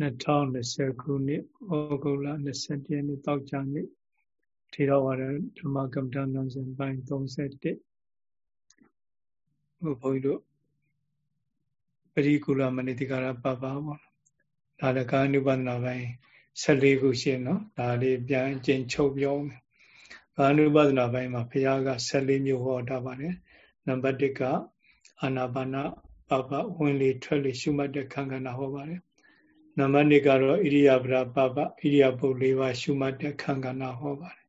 2020ခုနှစ်ဩဂုတ်လ21ရက်နေ့တောက်ကြနေ့ထေရဝါဒဓမ္မကမ္မဋ္ဌာန်းစဉ်ပိုင်း31ဟိုဘုန်းကြီးတို့ပရိကူလမနိတိကာရပပပေါ့ဒါလည်းကာနုပဒနာပိုင်း14ခုရှင်းနော်ဒါလေးပြန်အကျဉ်းချုပ်ပြောမယ်ကာနုပဒနာပိုင်းမှာဘုရားက14မျိုးဟောတာပါတယ်နံပါတ်1ကအာနာပါနပပဝင်လေထွက်လေရှုမှတ်တဲ့ခန္ဓာဟောပါတယ် နံပါတ်2ကတော့ဣရိယာပဒပပဣရိယာပုတ်၄ပါးရှုမှတ်တဲ့ခန္ဓာဟောပါတယ်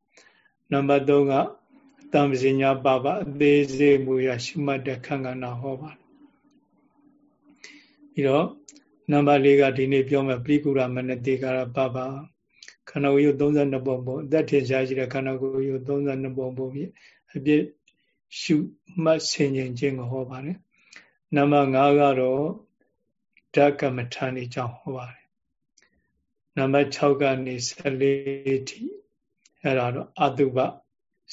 နံပါတ်3ကတံပစညာပပအသေးစိတ်မူရရှုမှတ်တဲ့ခန္ဓာဟောပါတယ်ပြီးတော့နံပါတ်၄ကဒီနေ့ပြောမယ်ပရိကူရမနတိကာရပပခန္ဓာကိုယ်32ပုံပုံအသက်ထင်ရှားရှိတဲ့ခန္ဓာကိုယ်32ပုံပုံပြအပြည့်ရှုမှတ်ဆင်ခြင်ခြင်းကိုဟောပါတယ်နံပါတ်5ကတော့ဓကမထာနေကြောင်းဟောပါတယ် နံပါတ်6ကနေ14ထိအဲ့ဒါတော့အတုပ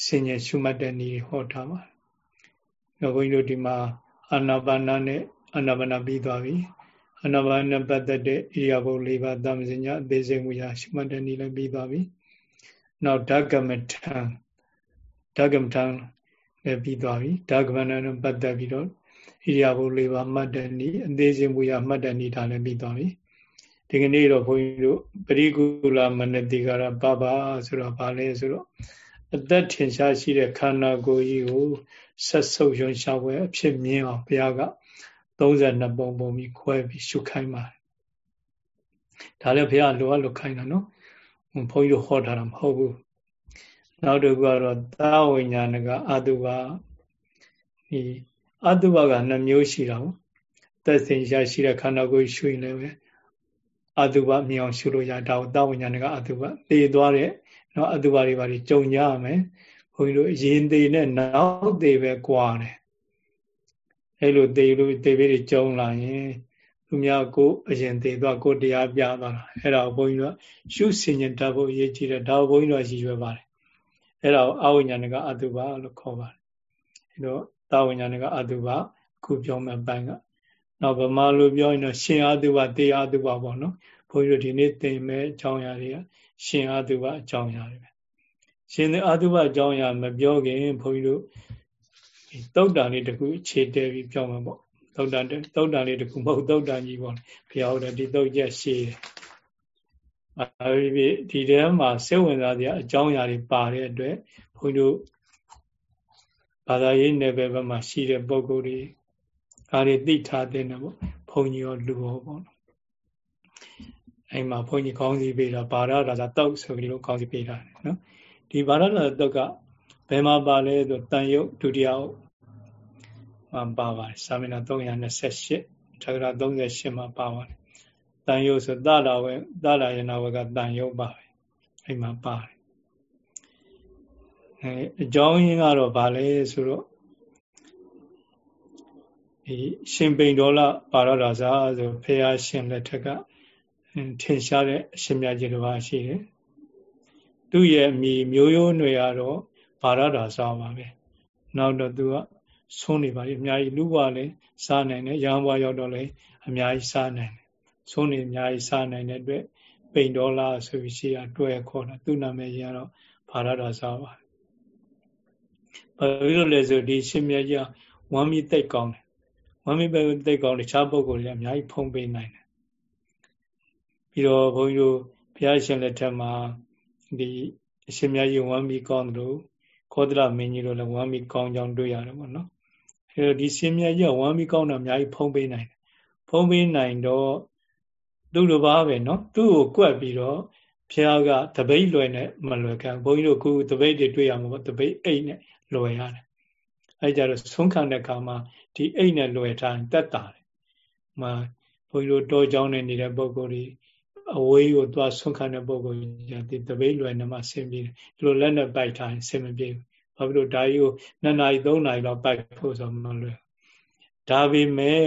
ဆင်ញရှုမှတ်တဲ့နည်းဟောထားပါတယ်။တော့ဘုန်းကြီးတို့ဒီမှာအာနာပါနာနဲ့အာနာပါနာပြီးသွားပြီ။အာနာပါနာပတ်သက်တဲ့ဣရိယာပုတ်၄ပါးသမစညာအသေးစိတ်မူရာရှုမှတ်တဲ့နည်းလည်းပြီးသွားပြီ။နောက်ဓကမထံဓကမထံလည်းပြီးသွားပြီ။ဓကမထံနဲ့ပတ်သက်ပြီးတော့ဣရိယာပုတ်၄ပါးမှတ်တဲ့နည်းအသေးစိတ်မူရာမှတ်တဲ့နည်းဒါလည်းပြီးသွားပြီ။ ဒီကနေ့တော့ဘုန်းကြီးတို့ပရိကူလမနတိကာရပပဆိုတော့ဗာလဲဆိုတော့အသက်ထင်ရှားရှိတဲ့ခန္ဓာကိုယ်ကြီးကိုဆက်ဆုပ်ရွံ့ရှားပွဲအဖြစ်မြင်အောင်ဘုရားက32ပုံပုံပြီးခွဲပြီးရှုခိုင်းပါတယ်ဒါလည်းဘုရားလိုအပ်လို့ခိုင်းတာနော်ဘုန်းကြီးတို့ဟောထားတာမဟုတ်ဘူးနောက်တစ်ခုကတော့သာဝိညာဏကအတုပါဒီအတုပါကနှမျိုးရှိတာပေါ့သက်စင်ရှားရှိတဲ့ခန္ဓာကိုယ်ရှုရင်လည်း အတုပမြင်အောင်ရှုလို့ရဒါကိုသဝိညာဏကအတုပသေသွားတဲ့နော်အတုပတွေပါကြုံကြရမယ်ဘုန်းကြီးတို့ရင်သေးနဲ့နောက်သေးပဲကွာတယ်အဲ့လိုသေလို့သေပြီးကြုံလာရင်သူများကိုအရင်သေးသွားကိုတရားပြသွားတာအဲ့ဒါကိုဘုန်းကြီးတို့ရှုစင်ញတတ်ဖို့အရေးကြီးတယ်ဒါကိုဘုန်းကြီးတို့ရည်ရွယ်ပါတယ်အဲ့ဒါကိုအဝိညာဏကအတုပလို့ခေါ်ပါတယ်အဲ့တော့သဝိညာဏကအတုပခုပြောမဲ့ပိုင်းကနောက်ဗမာလိုပြောရင်တော့ရှင်အာတုဘတေအာတုဘပေါ့နော် ဘုန်းကြီးတို့ဒီနေ့သင်မဲ့အကြောင်းအရာတွေကရှင်အာတုဘအကြောင်းအရာတွေပဲရှင်အာတုဘအကြောင်းအရာမပြောခင်ဘုန်းကြီးတို့တုတ်တန်လေးတခုခြေတဲပြီးပြောမှာပေါ့တုတ်တန်တုတ်တန်လေးတခုမဟုတ်တုတ်တန်ကြီးပေါ့ဘုရားဟောတဲ့ဒီတုတ်ချက်ရှည်အဲဒီဒီထဲမှာစိတ်ဝင်စားစရာအကြောင်းအရာတွေပါတဲ့အတွက်ဘုန်းကြီးတို့ဘာသာရေးနယ်ပယ်ဘက်မှာရှိတဲ့ပုံကိုယ်တွေဒါတွေသိထားတဲ့နော်ဘုန်းကြီးရောလူရောပေါ့နော် အဲ့မှာဘုန်းကြီးကောင်းစီပေးတာဘာရဒါသာတောက်ဆိုပြီးတော့ကောင်းစီပေးတာနော်ဒီဘာရဒါသာတောက်ကဘယ်မှာပါလဲဆိုတန်ယုတ်ဒုတိယမှာပါပါတယ်စာမျက်နှာ328ထာဂရ38မှာပါပါတယ်တန်ယုတ်ဆိုသလာဝေသလာယနာဝကတန်ယုတ်ပါပဲအဲ့မှာပါတယ်အဲအကြောင်းရင်းကတော့ဗာလဲဆိုတော့ဒီရှင်ပိန်ဒေါလပါရဒါစာဆိုဖေယရှင်လက်ထက်က ထင်ရှားတဲ့အရှင်မြတ်ကြီးတစ်ပါးရှိတယ်။သူ့ရဲ့မိမျိုးရိုးຫນွေကတော့ဘာရဒါစာပါပဲ။နောက်တော့သူကဆုံးနေပါလိမ့်အများကြီးလူဘွားလည်းစားနိုင်တယ်။ရဟန်းဘွားရောက်တော့လည်းအများကြီးစားနိုင်တယ်။ဆုံးနေအများကြီးစားနိုင်တဲ့အတွက်ပိန်ဒေါလာဆိုပြီးရှိရတွဲခေါ်တာသူ့နာမည်ကြီးကတော့ဘာရဒါစာပါ။ဘာဖြစ်လို့လဲဆိုဒီရှင်မြတ်ကြီးဝမ်းမီတိတ်ကောင်းတယ်ဝမ်းမိပဲတိတ်ကောင်းတခြားပုဂ္ဂိုလ်တွေအများကြီးဖုံးပေးနိုင်တယ် ပြီးတော့ဘုန်းကြီးတို့ဘုရားရှင်လက်ထက်မှာဒီအရှင်မြတ်ကြီးဝမ်းမိကောင်းတယ်လို့ခောဒရမင်းကြီးတို့လည်းဝမ်းမိကောင်းကြောင်းတွေ့ရတယ်ပေါ့နော်အဲတော့ဒီရှင်မြတ်ကြီးကဝမ်းမိကောင်းတာအများကြီးဖုံးပေးနိုင်တယ်ဖုံးပေးနိုင်တော့သူ့လိုပါပဲနော်သူ့ကိုကွက်ပြီးတော့ဘုရားကတပိတ်လွယ်နဲ့မလွယ်ခံဘုန်းကြီးတို့ခုတပိတ်တွေတွေ့ရမှာပေါ့တပိတ်အိတ်နဲ့လွယ်ရတယ်အဲကြတော့ဆုံးခံတဲ့အခါမှာဒီအိတ်နဲ့လွယ်ထားတက်တာတယ်။မှာဘုန်းကြီးတို့တောကြောင်းနဲ့နေတဲ့ပုံကိုယ်ကြီး အဝေးကိုသွားဆုံးခံတဲ့ပုံကိုယ်ကြီးဒီတပိတ်လွယ်နေမှဆင်းပြေတယ်။ဒီလိုလက်နဲ့ပိုက်ထားရင်ဆင်းမပြေဘူး။ဘာဖြစ်လို့ဒါကြီးကို2နာရီ3နာရီလောက်ပိုက်ဖို့ဆိုမလွယ်။ဒါပေမဲ့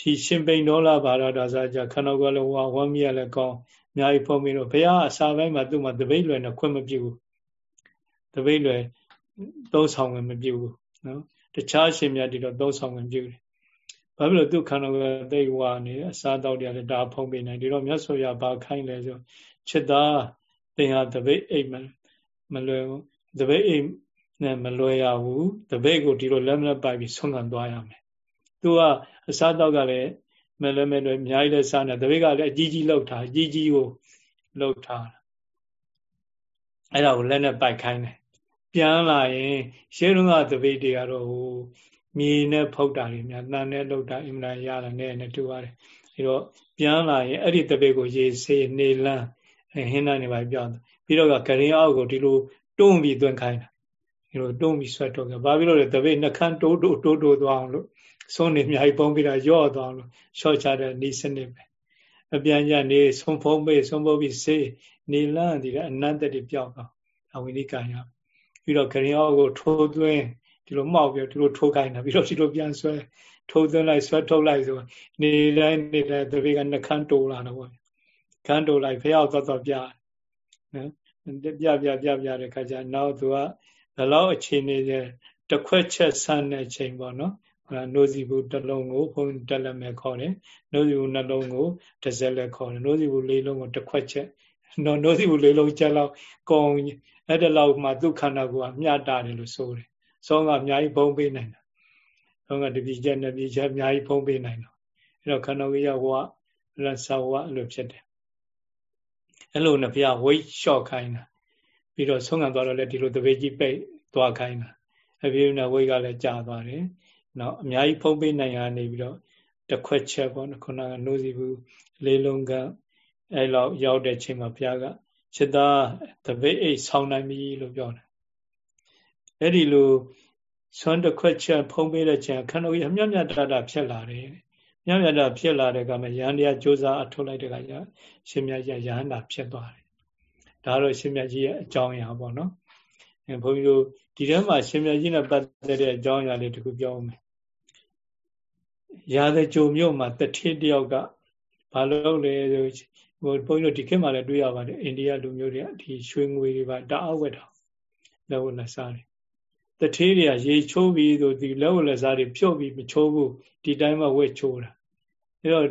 ဒီရှင်ပိန်ဒေါလာဘာရဒါစားကြခဏကလည်းဝါဝမ်းမြရလည်းကောင်းအများကြီးဖုံးပြီးတော့ဘုရားအစာပိုင်းမှာသူ့မှာတပိတ်လွယ်နဲ့ခွင့်မပြုဘူး။တပိတ်လွယ်သုံးဆောင်ဝင်မပြုဘူးနော်တခြားရှင်မြတ်တွေတော့သုံးဆောင်ဝင်ပြုတယ်။ ဘဘာဖြစ်လို့သူခန္ဓာကိုယ်သိဝါနေအစားတောက်တယ်ဒါဖုံးပေးနိုင်ဒီတော့မြတ်စွာဘုရားဘာခိုင်းလဲဆိုချစ်သားသင်ဟာတပိတ်အိမ်မလွယ်ဘူးတပိတ်အိမ်နဲ့မလွယ်ရဘူးတပိတ်ကိုဒီလိုလက်မလက်ပိုက်ပြီးဆုံးခံသွားရမယ်သူကအစားတောက်ကလည်းမလွယ်မလွယ်အများကြီးလဲစားနေတပိတ်ကလည်းအကြီးကြီးလောက်ထားအကြီးကြီးကိုလောက်ထားအဲ့ဒါကိုလက်နဲ့ပိုက်ခိုင်းတယ်ပြန်လာရင်ရှေးတုန်းကတပိတ်တွေကတော့ဟို မြေနဲ့ဖုတ်တာတွေများတန်နဲ့လောက်တာအင်မတန်ရတာနဲ့နဲ့တူပါတယ်အဲတော့ပြန်လာရင်အဲ့ဒီတပိတ်ကိုရေစေးနေလန်းဟင်းနာနေပါပြောင်းပြီးတော့ကရင်အောက်ကိုဒီလိုတွန်းပြီးသွင်းခိုင်းတာဒီလိုတွန်းပြီးဆွတ်တော့ကဘာဖြစ်လို့လဲတပိတ်နှခမ်းတိုးတိုးတိုးတိုးသွားအောင်လို့ဆုံးနေအများကြီးပုံပြီးတော့ရော့သွားအောင်လို့ရှော့ချတဲ့ဤစနစ်ပဲအပြန်ကြနေဆုံးဖုံးပေးဆုံးဖို့ပြီးစေးနေလန်းဒီကအနတ္တတိပြောက်တော့အဝိနိကံရပြီးတော့ခရင်အောက်ကိုထိုးသွင်း ဒီလိုမှောက်ပြီးဒီလိုထိုးခိုင်းတာပြီးတော့ဒီလိုပြန်ဆွဲထိုးသွင်းလိုက်ဆွဲထုတ်လိုက်ဆိုနေတိုင်းနေတိုင်းတပိကနှခမ်းတိုးလာတော့ပေါ့ခမ်းတိုးလိုက်ဖះသွားသွားပြနော်ပြပြပြပြတဲ့ခါကျနောက်သူကဘယ်လောက်အခြေအနေကျတစ်ခွက်ချက်ဆန်းတဲ့ချိန်ပေါ့နော်နိုးစီဘူးတစ်လုံးကိုဘုန်းတက်လက်မဲ့ခေါ်တယ်နိုးစီဘူးနှလုံးကိုတစ်စက်လက်ခေါ်တယ်နိုးစီဘူးလေးလုံးကိုတစ်ခွက်ချက်နော်နိုးစီဘူးလေးလုံးချက်လောက်ကောင်းအဲ့ဒါလောက်မှသူ့ခန္ဓာကိုယ်ကမျှတာတယ်လို့ဆိုတယ် စောကအများကြီးဖုံးပေးနိုင်တာစောကတပိချက်နှစ်ပိချက်အများကြီးဖုံးပေးနိုင်တော့အဲ့တော့ခန္ဓာကိုယ်ရဝလဆဝအဲ့လိုဖြစ်တယ်အဲ့လိုနှစ်ပြဝိတ်လျှော့ခိုင်းတာပြီးတော့ဆုံးခံသွားတော့လည်းဒီလိုတပိကြီးပိတ်သွားခိုင်းတာအပြည့်နဲ့ဝိတ်ကလည်းကြာသွားတယ်နော်အများကြီးဖုံးပေးနိုင်ရနေပြီးတော့တခွက်ချက်ပေါ့နော်ခုနကနိုးစီဘူးလေးလုံးကအဲ့လောက်ရောက်တဲ့ချိန်မှာဘုရားကจิตသားတပိတ်အိတ်ဆောင်းနိုင်ပြီလို့ပြောတယ် အဲ့ဒီလိုဆွမ်းတစ်ခွက်ချက်ဖုံးပေးတဲ့ချိန်ခန္ဓာကိုယ်အမြတ်မြတ်တတာဖြစ်လာတယ်မြတ်မြတ်တာဖြစ်လာတဲ့ကမှယန္တရားကြိုးစားအထုတ်လိုက်တဲ့ကကျရှင်မြတ်ကြီးယဟန္တာဖြစ်သွားတယ်ဒါတော့ရှင်မြတ်ကြီးရဲ့အကြောင်းအရာပေါ့နော်အဲဘုန်းကြီးတို့ဒီထဲမှာရှင်မြတ်ကြီးနဲ့ပတ်သက်တဲ့အကြောင်းအရာလေးတခုပြောမယ်ရာဇကြုံမြို့မှာတထေးတယောက်ကဘာလုပ်လဲဆိုဟိုဘုန်းကြီးတို့ဒီခေတ်မှာလည်းတွေ့ရပါတယ်အိန္ဒိယလူမျိုးတွေကဒီရွှေငွေတွေပါတအားဝက်တာလက်ဝတ်လက်စားတွေ တထေးတွေကရေချိုးပြီးဆိုဒီလက်ဝတ်လက်စားတွေဖြုတ်ပြီးမချိုးဘူးဒီတိုင်းမှဝက်ချိုးတာအဲတော့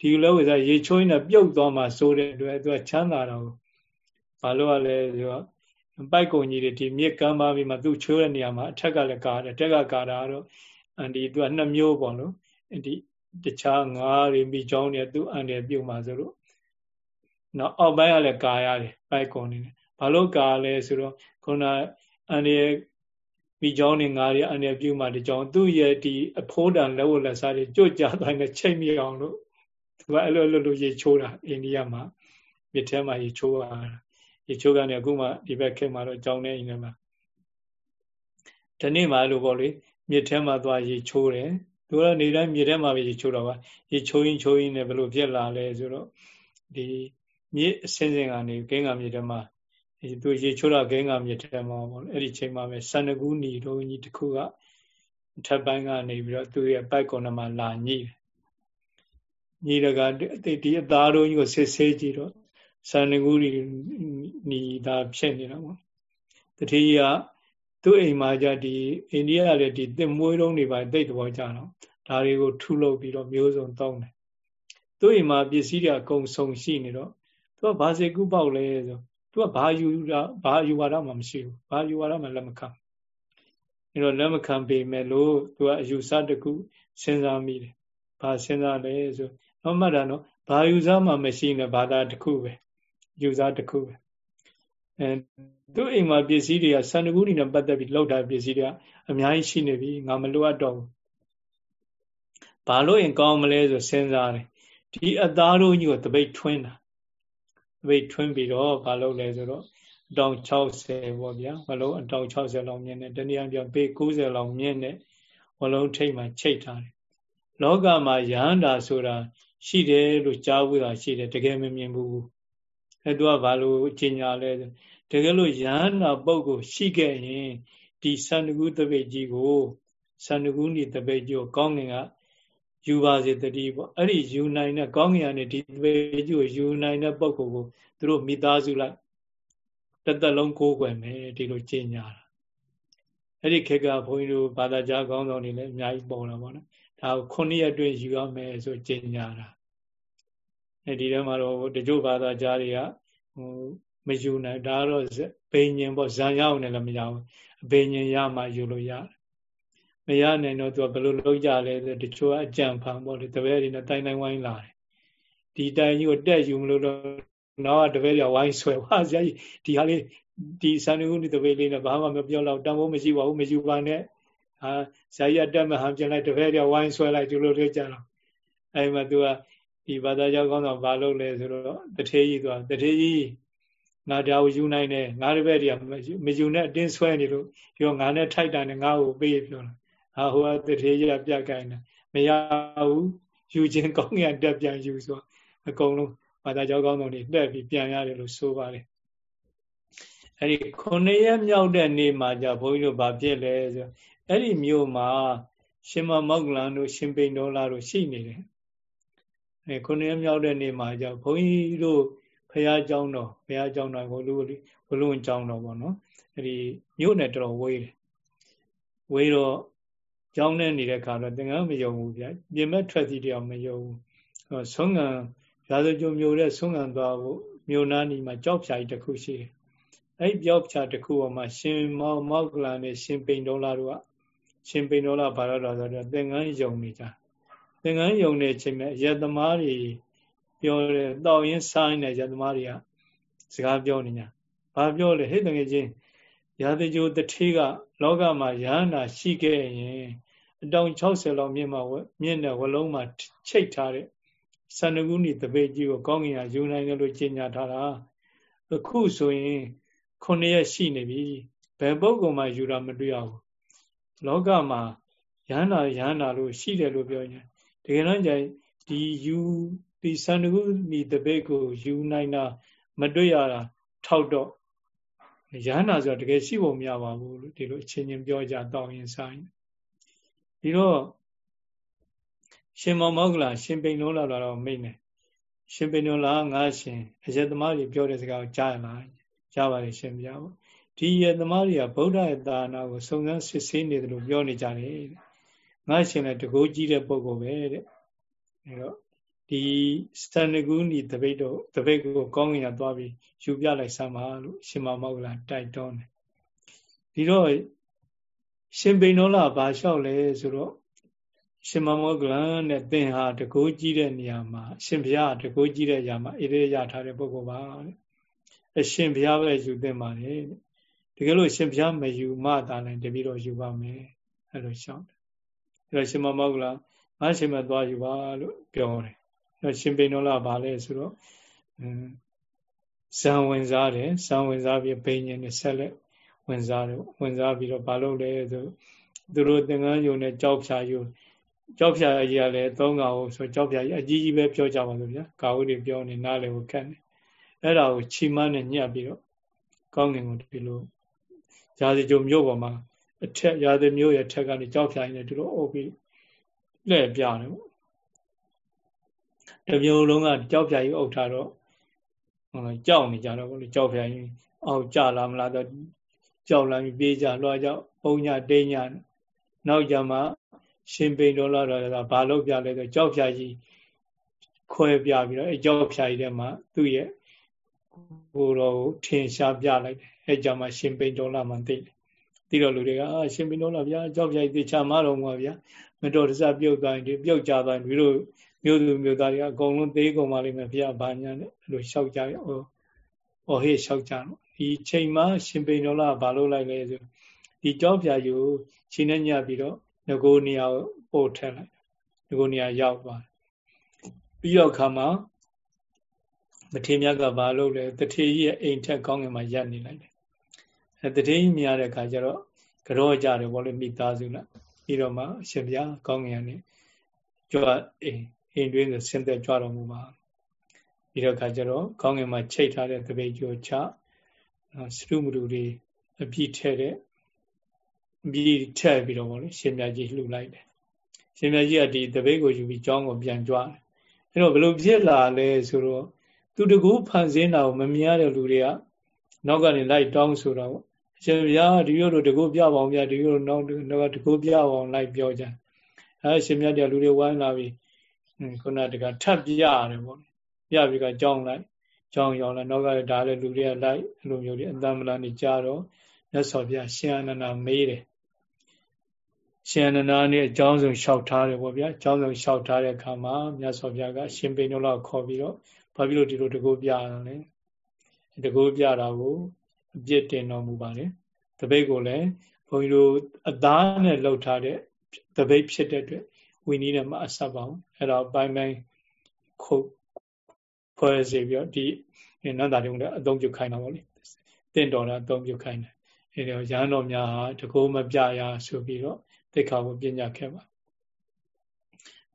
ဒီလက်ဝတ်စားရေချိုးရင်ပြုတ်သွားမှစိုးတဲ့အတွက်သူကချမ်းသာတော့ဘာလို့ ਆ လဲဆိုတော့ပိုက်ကုံကြီးတွေဒီမြစ်ကမ်းပါပြီးမှသူ့ချိုးတဲ့နေရာမှာအထက်ကလည်းကာတယ်တက်ကကာတာတော့အန်ဒီသူကနှစ်မျိုးပေါ့နော်ဒီတခြားငါးတွေမိချောင်းတွေသူ့အန်တယ်ပြုတ်မှဆိုလို့နော်အောက်ပိုင်းကလည်းကာရတယ်ပိုက်ကုံနေတယ်ဘာလို့ကာလဲဆိုတော့ခုနအန်တယ် မိချောင်းတွေငါးတွေအန်တယ်ပြုတ်မှဒီကြောင်သူ့ရဲ့ဒီအဖိုးတန်လက်ဝတ်လက်စားတွေကြွကြတိုင်းနဲ့ချိန်မိအောင်လို့သူကအဲ့လိုလိုလိုရေချိုးတာအိန္ဒိယမှာမြစ်ထဲမှာရေချိုးတာရေချိုးကနေအခုမှဒီဘက်ခေတ်မှာတော့ကြောင်နေနေမှာဒီနေ့မှလို့ပေါ့လေမြစ်ထဲမှာသွားရေချိုးတယ်သူကနေတိုင်းမြေထဲမှာပဲရေချိုးတော့ပါရေချိုးရင်ချိုးရင်လည်းဘယ်လိုဖြစ်လာလဲဆိုတော့ဒီမြေအစင်းစင်းကနေဂိင်းကမြေထဲမှာဒီ သူရေချိုးတော့ဂိင်းကမြေထဲမှာပေါ့အဲ့ဒီချိန်မှာပဲစန္ဒကူးနီတို့ကြီးတစ်ခုကထပ်ပိုင်းကနေပြီးတော့သူ့ရဲ့ပိုက်ကုံထဲမှာလာညှိတယ်ညှိတကဒီအသားတို့ကြီးကိုစစ်ဆေးကြည့်တော့စန္ဒကူးနီဒါဖြစ်နေတာပေါ့တတိယသူ့အိမ်မှာじゃဒီအိန္ဒိယလည်းဒီတင်မွေးတုံးတွေပါတိတ်တော်ကြတော့ဒါတွေကိုထုလုပ်ပြီးတော့မျိုးစုံသုံးတယ်သူ့အိမ်မှာပစ္စည်းတွေအကုန်စုံရှိနေတော့သူကဘာစေကုပေါက်လဲဆို သူကဘာယူတာဘာယူဝါဒမှမရှိဘူးဘာယူဝါဒမှလက်မခံအဲတော့လက်မခံပေမဲ့လို့သူကအယူဆတခုစဉ်းစားမိတယ်ဘာစဉ်းစားလဲဆိုတော့မှတ်တာနော်ဘာယူဆမှမရှိနေဘာသာတခုပဲယူဆတခုပဲအဲသူ့အိမ်မှာပစ္စည်းတွေကစန္ဒကူးတွေနဲ့ပတ်သက်ပြီးလောက်တာပစ္စည်းတွေကအများကြီးရှိနေပြီငါမလိုအပ်တော့ဘူးဘာလို့ရင်ကောင်းမလဲဆိုစဉ်းစားတယ်ဒီအသားတို့ကြီးကိုတပိတ်ထွင်းတာ တပိတ်ထွင်းပြီးတော့ဘာလုပ်လဲဆိုတော့အတောင်60ပေါ့ဗျာဝလုံးအတောင်60လောက်မြင့်တယ်တနည်းအားဖြင့်ပေ90လောက်မြင့်တဲ့ဝလုံးထိပ်မှာချိတ်ထားတယ်လောကမှာယဟန္တာဆိုတာရှိတယ်လို့ကြားဘူးတာရှိတယ်တကယ်မမြင်ဘူးအဲသူကဘာလို့အကျဉ်းညာလဲတကယ်လို့ယဟန္တာပုဂ္ဂိုလ်ရှိခဲ့ရင်ဒီသန္တကုတပိတ်ကြီးကိုသန္တကုဏီတပိတ်ကြီးကိုကောင်းငင်က ယူပါစေတတိပေါ့အဲ့ဒီယူနိုင်တဲ့ကောင်းငင်ကနေဒီတပိတ်ကြီးကိုယူနိုင်တဲ့ပုဂ္ဂိုလ်ကိုသူတို့မိသားစုလိုက်တသက်လုံးကိုးကွယ်မယ်ဒီလိုကျင့်ကြတာအဲ့ဒီခေတ်ကဘုန်းကြီးတို့ဘာသာကြားကောင်းဆောင်တွေလည်းအများကြီးပေါ်လာပါတော့ဒါဒါခုနှစ်ရက်တွင်ယူရမယ်ဆိုကြင်ညာတာအဲဒီထဲမှာတော့တချို့ဘာသာကြားတွေကဟိုမယူနိုင်ဒါတော့ဘိညာဉ်ပေါ့ဇံရအောင်လည်းမရဘူးအဘိညာဉ်ရမှယူလို့ရတယ် မရနိုင်တော့သူကဘယ်လိုလုပ်ကြလဲဆိုတချို့အကြံဖန်ပေါ့လေတပည့်တွေနဲ့တိုင်းတိုင်းဝိုင်းလာတယ်ဒီတိုင်ကြီးကိုတက်ယူမလို့တော့နောက်ကတပည့်တွေဝိုင်းဆွဲဟာဆရာကြီးဒီဟာလေးဒီစံနုဒီတပည့်လေးနဲ့ဘာမှမပြောတော့တန်ဖိုးမရှိပါဘူးမယူပါနဲ့ဟာဆရာကြီးတက်မဟန်ပြင်လိုက်တပည့်တွေဝိုင်းဆွဲလိုက်ဒီလိုတွေကြတော့အဲ့မှာသူကဒီဘာသာကြောင်းကောင်းတော့ဘာလုပ်လဲဆိုတော့တထေးကြီးသူကတထေးကြီးငါဒါကိုယူနိုင်တယ်ငါတပည့်တွေကမယူနဲ့အတင်းဆွဲနေလို့ပြောငါနဲ့ထိုက်တာနဲ့ငါ့ကိုပေးပြောတာ ဟာဟိုကတထေးကြီးကပြတ်ကိုင်းတယ်မရဘူးယူခြင်းကောင်းကင်တက်ပြန်ယူဆိုအကုန်လုံးဘာသာကြောင်းကောင်းတော်တွေလှည့်ပြီးပြန်ရတယ်လို့ဆိုပါတယ်အဲ့ဒီခုနှစ်ရက်မြောက်တဲ့နေ့မှာじゃဘုန်းကြီးတို့ဗာပြည့်လဲဆိုအဲ့ဒီမြို့မှာ ရှင်မမောက္ကလန်တို့ရှင်ပိန်တော်လာတို့ရှိနေတယ်အဲခုနှစ်ရက်မြောက်တဲ့နေ့မှာじゃဘုန်းကြီးတို့ဖရာเจ้าတော်ဖရာเจ้าတော်ဘလူဘလူเจ้าတော်ပေါ့နော်အဲ့ဒီမြို့နဲ့တော်တော်ဝေးတယ်ဝေးတော့ ကျောင်းနဲ့နေတဲ့ခါတော့သင်္ကန်းမယုံဘူးဗျပြင်မဲ့ထွက်စီတရားမယုံဘူးဆုံးငံရာဇကြုံမျိုးတဲ့ဆုံးငံသွားဖို့မြို့နားနီမှာကြောက်ဖြာကြီးတစ်ခုရှိတယ်အဲ့ကြောက်ဖြာတစ်ခုပေါ်မှာရှင်မောမောက်ကလာနဲ့ရှင်ပိန်တော်လာတို့ကရှင်ပိန်တော်လာဘာလို့လဲဆိုတော့သင်္ကန်းယုံနေကြသင်္ကန်းယုံနေချိန်မှာရသမားတွေပြောတယ်တောက်ရင်ဆိုင်းတဲ့ရသမားတွေကစကားပြောနေညာဘာပြောလဲဟဲ့တကယ်ချင်းရာဇကြိုတထေးက လောကမှာရဟန္တာရှိခဲ့ရင်အတောင်60လောက်မြင့်မှာမြင့်တဲ့ဝလုံးမှာချိတ်ထားတဲ့စန္ဒကုဏီတပိတ်ကြီးကိုကောင်းကင်ကယူနိုင်တယ်လို့ကြေညာထားတာအခုဆိုရင်9ရက်ရှိနေပြီဘယ်ပုဂ္ဂိုလ်မှယူတာမတွေ့ရဘူးလောကမှာရဟန္တာရဟန္တာလို့ရှိတယ်လို့ပြောရင်တကယ်တော့ဒီယူဒီစန္ဒကုဏီတပိတ်ကိုယူနိုင်တာမတွေ့ရတာထောက်တော့ ရဟန္တာဆိုတော့တကယ်ရှိဖို့မရပါဘူးလို့ဒီလိုအချင်းချင်းပြောကြတောင်းရင်ဆိုင်ဒီတော့ရှင်မောမောကလာ ရှင်ပိန်လုံးလာတော့မိတ်နေရှင်ပိန်လုံးလာငါရှင်အယက်သမားတွေပြောတဲ့စကားကိုကြားရလားကြားပါလေရှင်ပြပါဒီယက်သမားတွေကဗုဒ္ဓရဲ့သာနာကိုစုံစမ်းစစ်ဆေးနေတယ်လို့ပြောနေကြတယ်ငါရှင်လည်းတကိုးကြီးတဲ့ပုံကိုပဲတဲ့အဲတော့ ဒီစတန်ကူနီတပိတ်တော့တပိတ်ကိုကောင်းကင်ကသွားပြီးယူပြလိုက်စမ်းပါလို့ရှင်မောကလာတိုက်တွန်းတယ်ဒီတော့ရှင်ပိန်တော်လာဘာလျှောက်လဲဆိုတော့ရှင်မမောကလန်နဲ့သင်ဟာတကိုးကြီးတဲ့နေရာမှာရှင်ဘုရားတကိုးကြီးတဲ့နေရာမှာဣရိယာထားတဲ့ပုဂ္ဂိုလ်ပါတဲ့အရှင်ဘုရားပဲယူသင့်ပါတယ်တကယ်လို့ရှင်ဘုရားမယူမှသာလည်းတပည့်တော်ယူပါမယ်အဲ့လိုရှောက်တယ်အဲ့တော့ရှင်မမောကလန်ငါရှင်မသွားယူပါလို့ပြောတယ်အဲ့ တော့ရှင်ပိန်တော်လာဘာလဲဆိုတော့ဇံဝင်စားတယ်ဇံဝင်စားပြီးဘိညာဉ်နဲ့ဆက်လက်ဝင်စားတယ်ဝင်စားပြီးတော့ဘာလုပ်လဲဆိုသူတို့သင်္ကန်းယုံနဲ့ကြောက်ဖြာယုံကြောက်ဖြာကြီးကလည်းသုံးကောင်ဆိုကြောက်ဖြာကြီးအကြီးကြီးပဲပြောကြပါလို့ဗျာကာဝိတွေပြောနေနားလည်းကိုခက်နေအဲ့ဒါကိုချီမန်းနဲ့ညှပ်ပြီးတော့ကောင်းငင်ကိုဒီလိုရာဇကြုံမြို့ပေါ်မှာအထက်ရာဇမြို့ရဲ့ထက်ကနေကြောက်ဖြာကြီးနဲ့ဒီလိုအုပ်ပြီးလှည့်ပြတယ်ပေါ့ တမျိုးလုံးကကြောက်ဖြာကြီးအုပ်ထားတော့ဟိုကြောက်နေကြတော့ဘလို့ကြောက်ဖြာကြီးအောက်ကြလာမလားတော့ကြောက်လာပြီးပြေးကြလွှာကြောက်ပုံညာတိညာနောက်ကြမှာရှင်ပိန်တော်လာတော့ဘာလို့ပြလဲဆိုကြောက်ဖြာကြီးခွဲပြပြီးတော့အဲကြောက်ဖြာကြီးထဲမှာသူ့ရဲ့ကိုယ်တော်ကိုထင်ရှားပြလိုက်တယ်အဲကြောင့်မှရှင်ပိန်တော်လာမှသိတယ်သိတော့လူတွေကအာရှင်ပိန်တော်လာဗျာကြောက်ဖြာကြီးသေချာမတော်မှာဗျာမတော်တဆပြုတ်သွားရင်ဒီပြုတ်ကြသွားရင်ဒီလို မျိုးသူမျိုးသားတွေအကုန်လုံးသေးကုန်ပါလိမ့်မယ်ဗျာဘာညာနဲ့အဲ့လိုလျှောက်ကြရဟောဟောဟေးလျှောက်ကြတော့ဒီချိန်မှာရှင်ပိန်တော်လာဘာလို့လိုက်လဲဆိုဒီကြောက်ဖြာယူရှင်နဲ့ညပြီးတော့ငကိုနေရာပို့ထက်လိုက်ငကိုနေရာရောက်သွားပြီးတော့ခါမှာမထေမြတ်ကဘာလုပ်လဲတထေကြီးရဲ့အိမ်ထက်ကောင်းငင်မှာရပ်နေလိုက်တယ်အဲတထေကြီးမြင်ရတဲ့ခါကျတော့ကြောကြတယ်ဘောလေမိသားစုလားပြီးတော့မှအရှင်ဘုရားကောင်းငင်ကနေကြွအိမ် အိမ်တွင်းဆင်းသက်ကြွတော်မူပါပြီးတော့ခါကျတော့ကောင်းငင်မှာချိတ်ထားတဲ့တပိတ်ကြိုချစတုမတူတွေအပြည့်ထဲတဲ့အပြည့်ထည့်ပြီးတော့ဗောလေရှင်မြတ်ကြီးလှူလိုက်တယ်ရှင်မြတ်ကြီးကဒီတပိတ်ကိုယူပြီးကြောင်းကိုပြန်ကြွတယ်အဲ့တော့ဘယ်လိုဖြစ်လာလဲဆိုတော့သူတကူဖန်ဆင်းတာကိုမမြင်ရတဲ့လူတွေကနောက်ကနေလိုက်တောင်းဆိုတော့အရှင်ဘုရားဒီလိုတကူပြပါအောင်ဗျာဒီလိုနောက်တော့တကူပြပါအောင်လိုက်ပြောကြအဲရှင်မြတ်တဲ့လူတွေဝိုင်းလာပြီး ခုနတကထပ်ပြရတယ်ပေါ့ပြပြီးကကြောင်းလိုက်ကြောင်းရောက်လာနောက်ကဒါလည်းလူတွေကလိုက်အလိုမျိုးတွေအတ္တမလာနေကြတော့မြတ်စွာဘုရားရှင်အနန္ဒာမေးတယ်ရှင်အနန္ဒာနဲ့အကြောင်းဆုံးလျှောက်ထားတယ်ပေါ့ဗျာအကြောင်းဆုံးလျှောက်ထားတဲ့အခါမှာမြတ်စွာဘုရားကရှင်ပိဏောလခေါ်ပြီးတော့ဘာဖြစ်လို့ဒီလိုတကူပြရလဲတကူပြတာကိုအပြစ်တင်တော်မူပါတယ်တပိတ်ကိုလည်းဘုန်းကြီးတို့အသားနဲ့လှုပ်ထားတဲ့တပိတ်ဖြစ်တဲ့အတွက် ဝီနည်းနဲ့မအဆက်ပါဘူးအဲ့တော့ပိုင်းပိုင်းခုတ်ဖွဲ့စီပြီးတော့ဒီနန္တာတုံးလည်းအသုံးပြုခိုင်းတာပေါ့လေတင့်တော်တာအသုံးပြုခိုင်းတယ်အဲ့တော့ရဟန်းတော်များဟာတကူမပြရဆိုပြီးတော့သိက္ခာကိုပညာခဲ့ပါ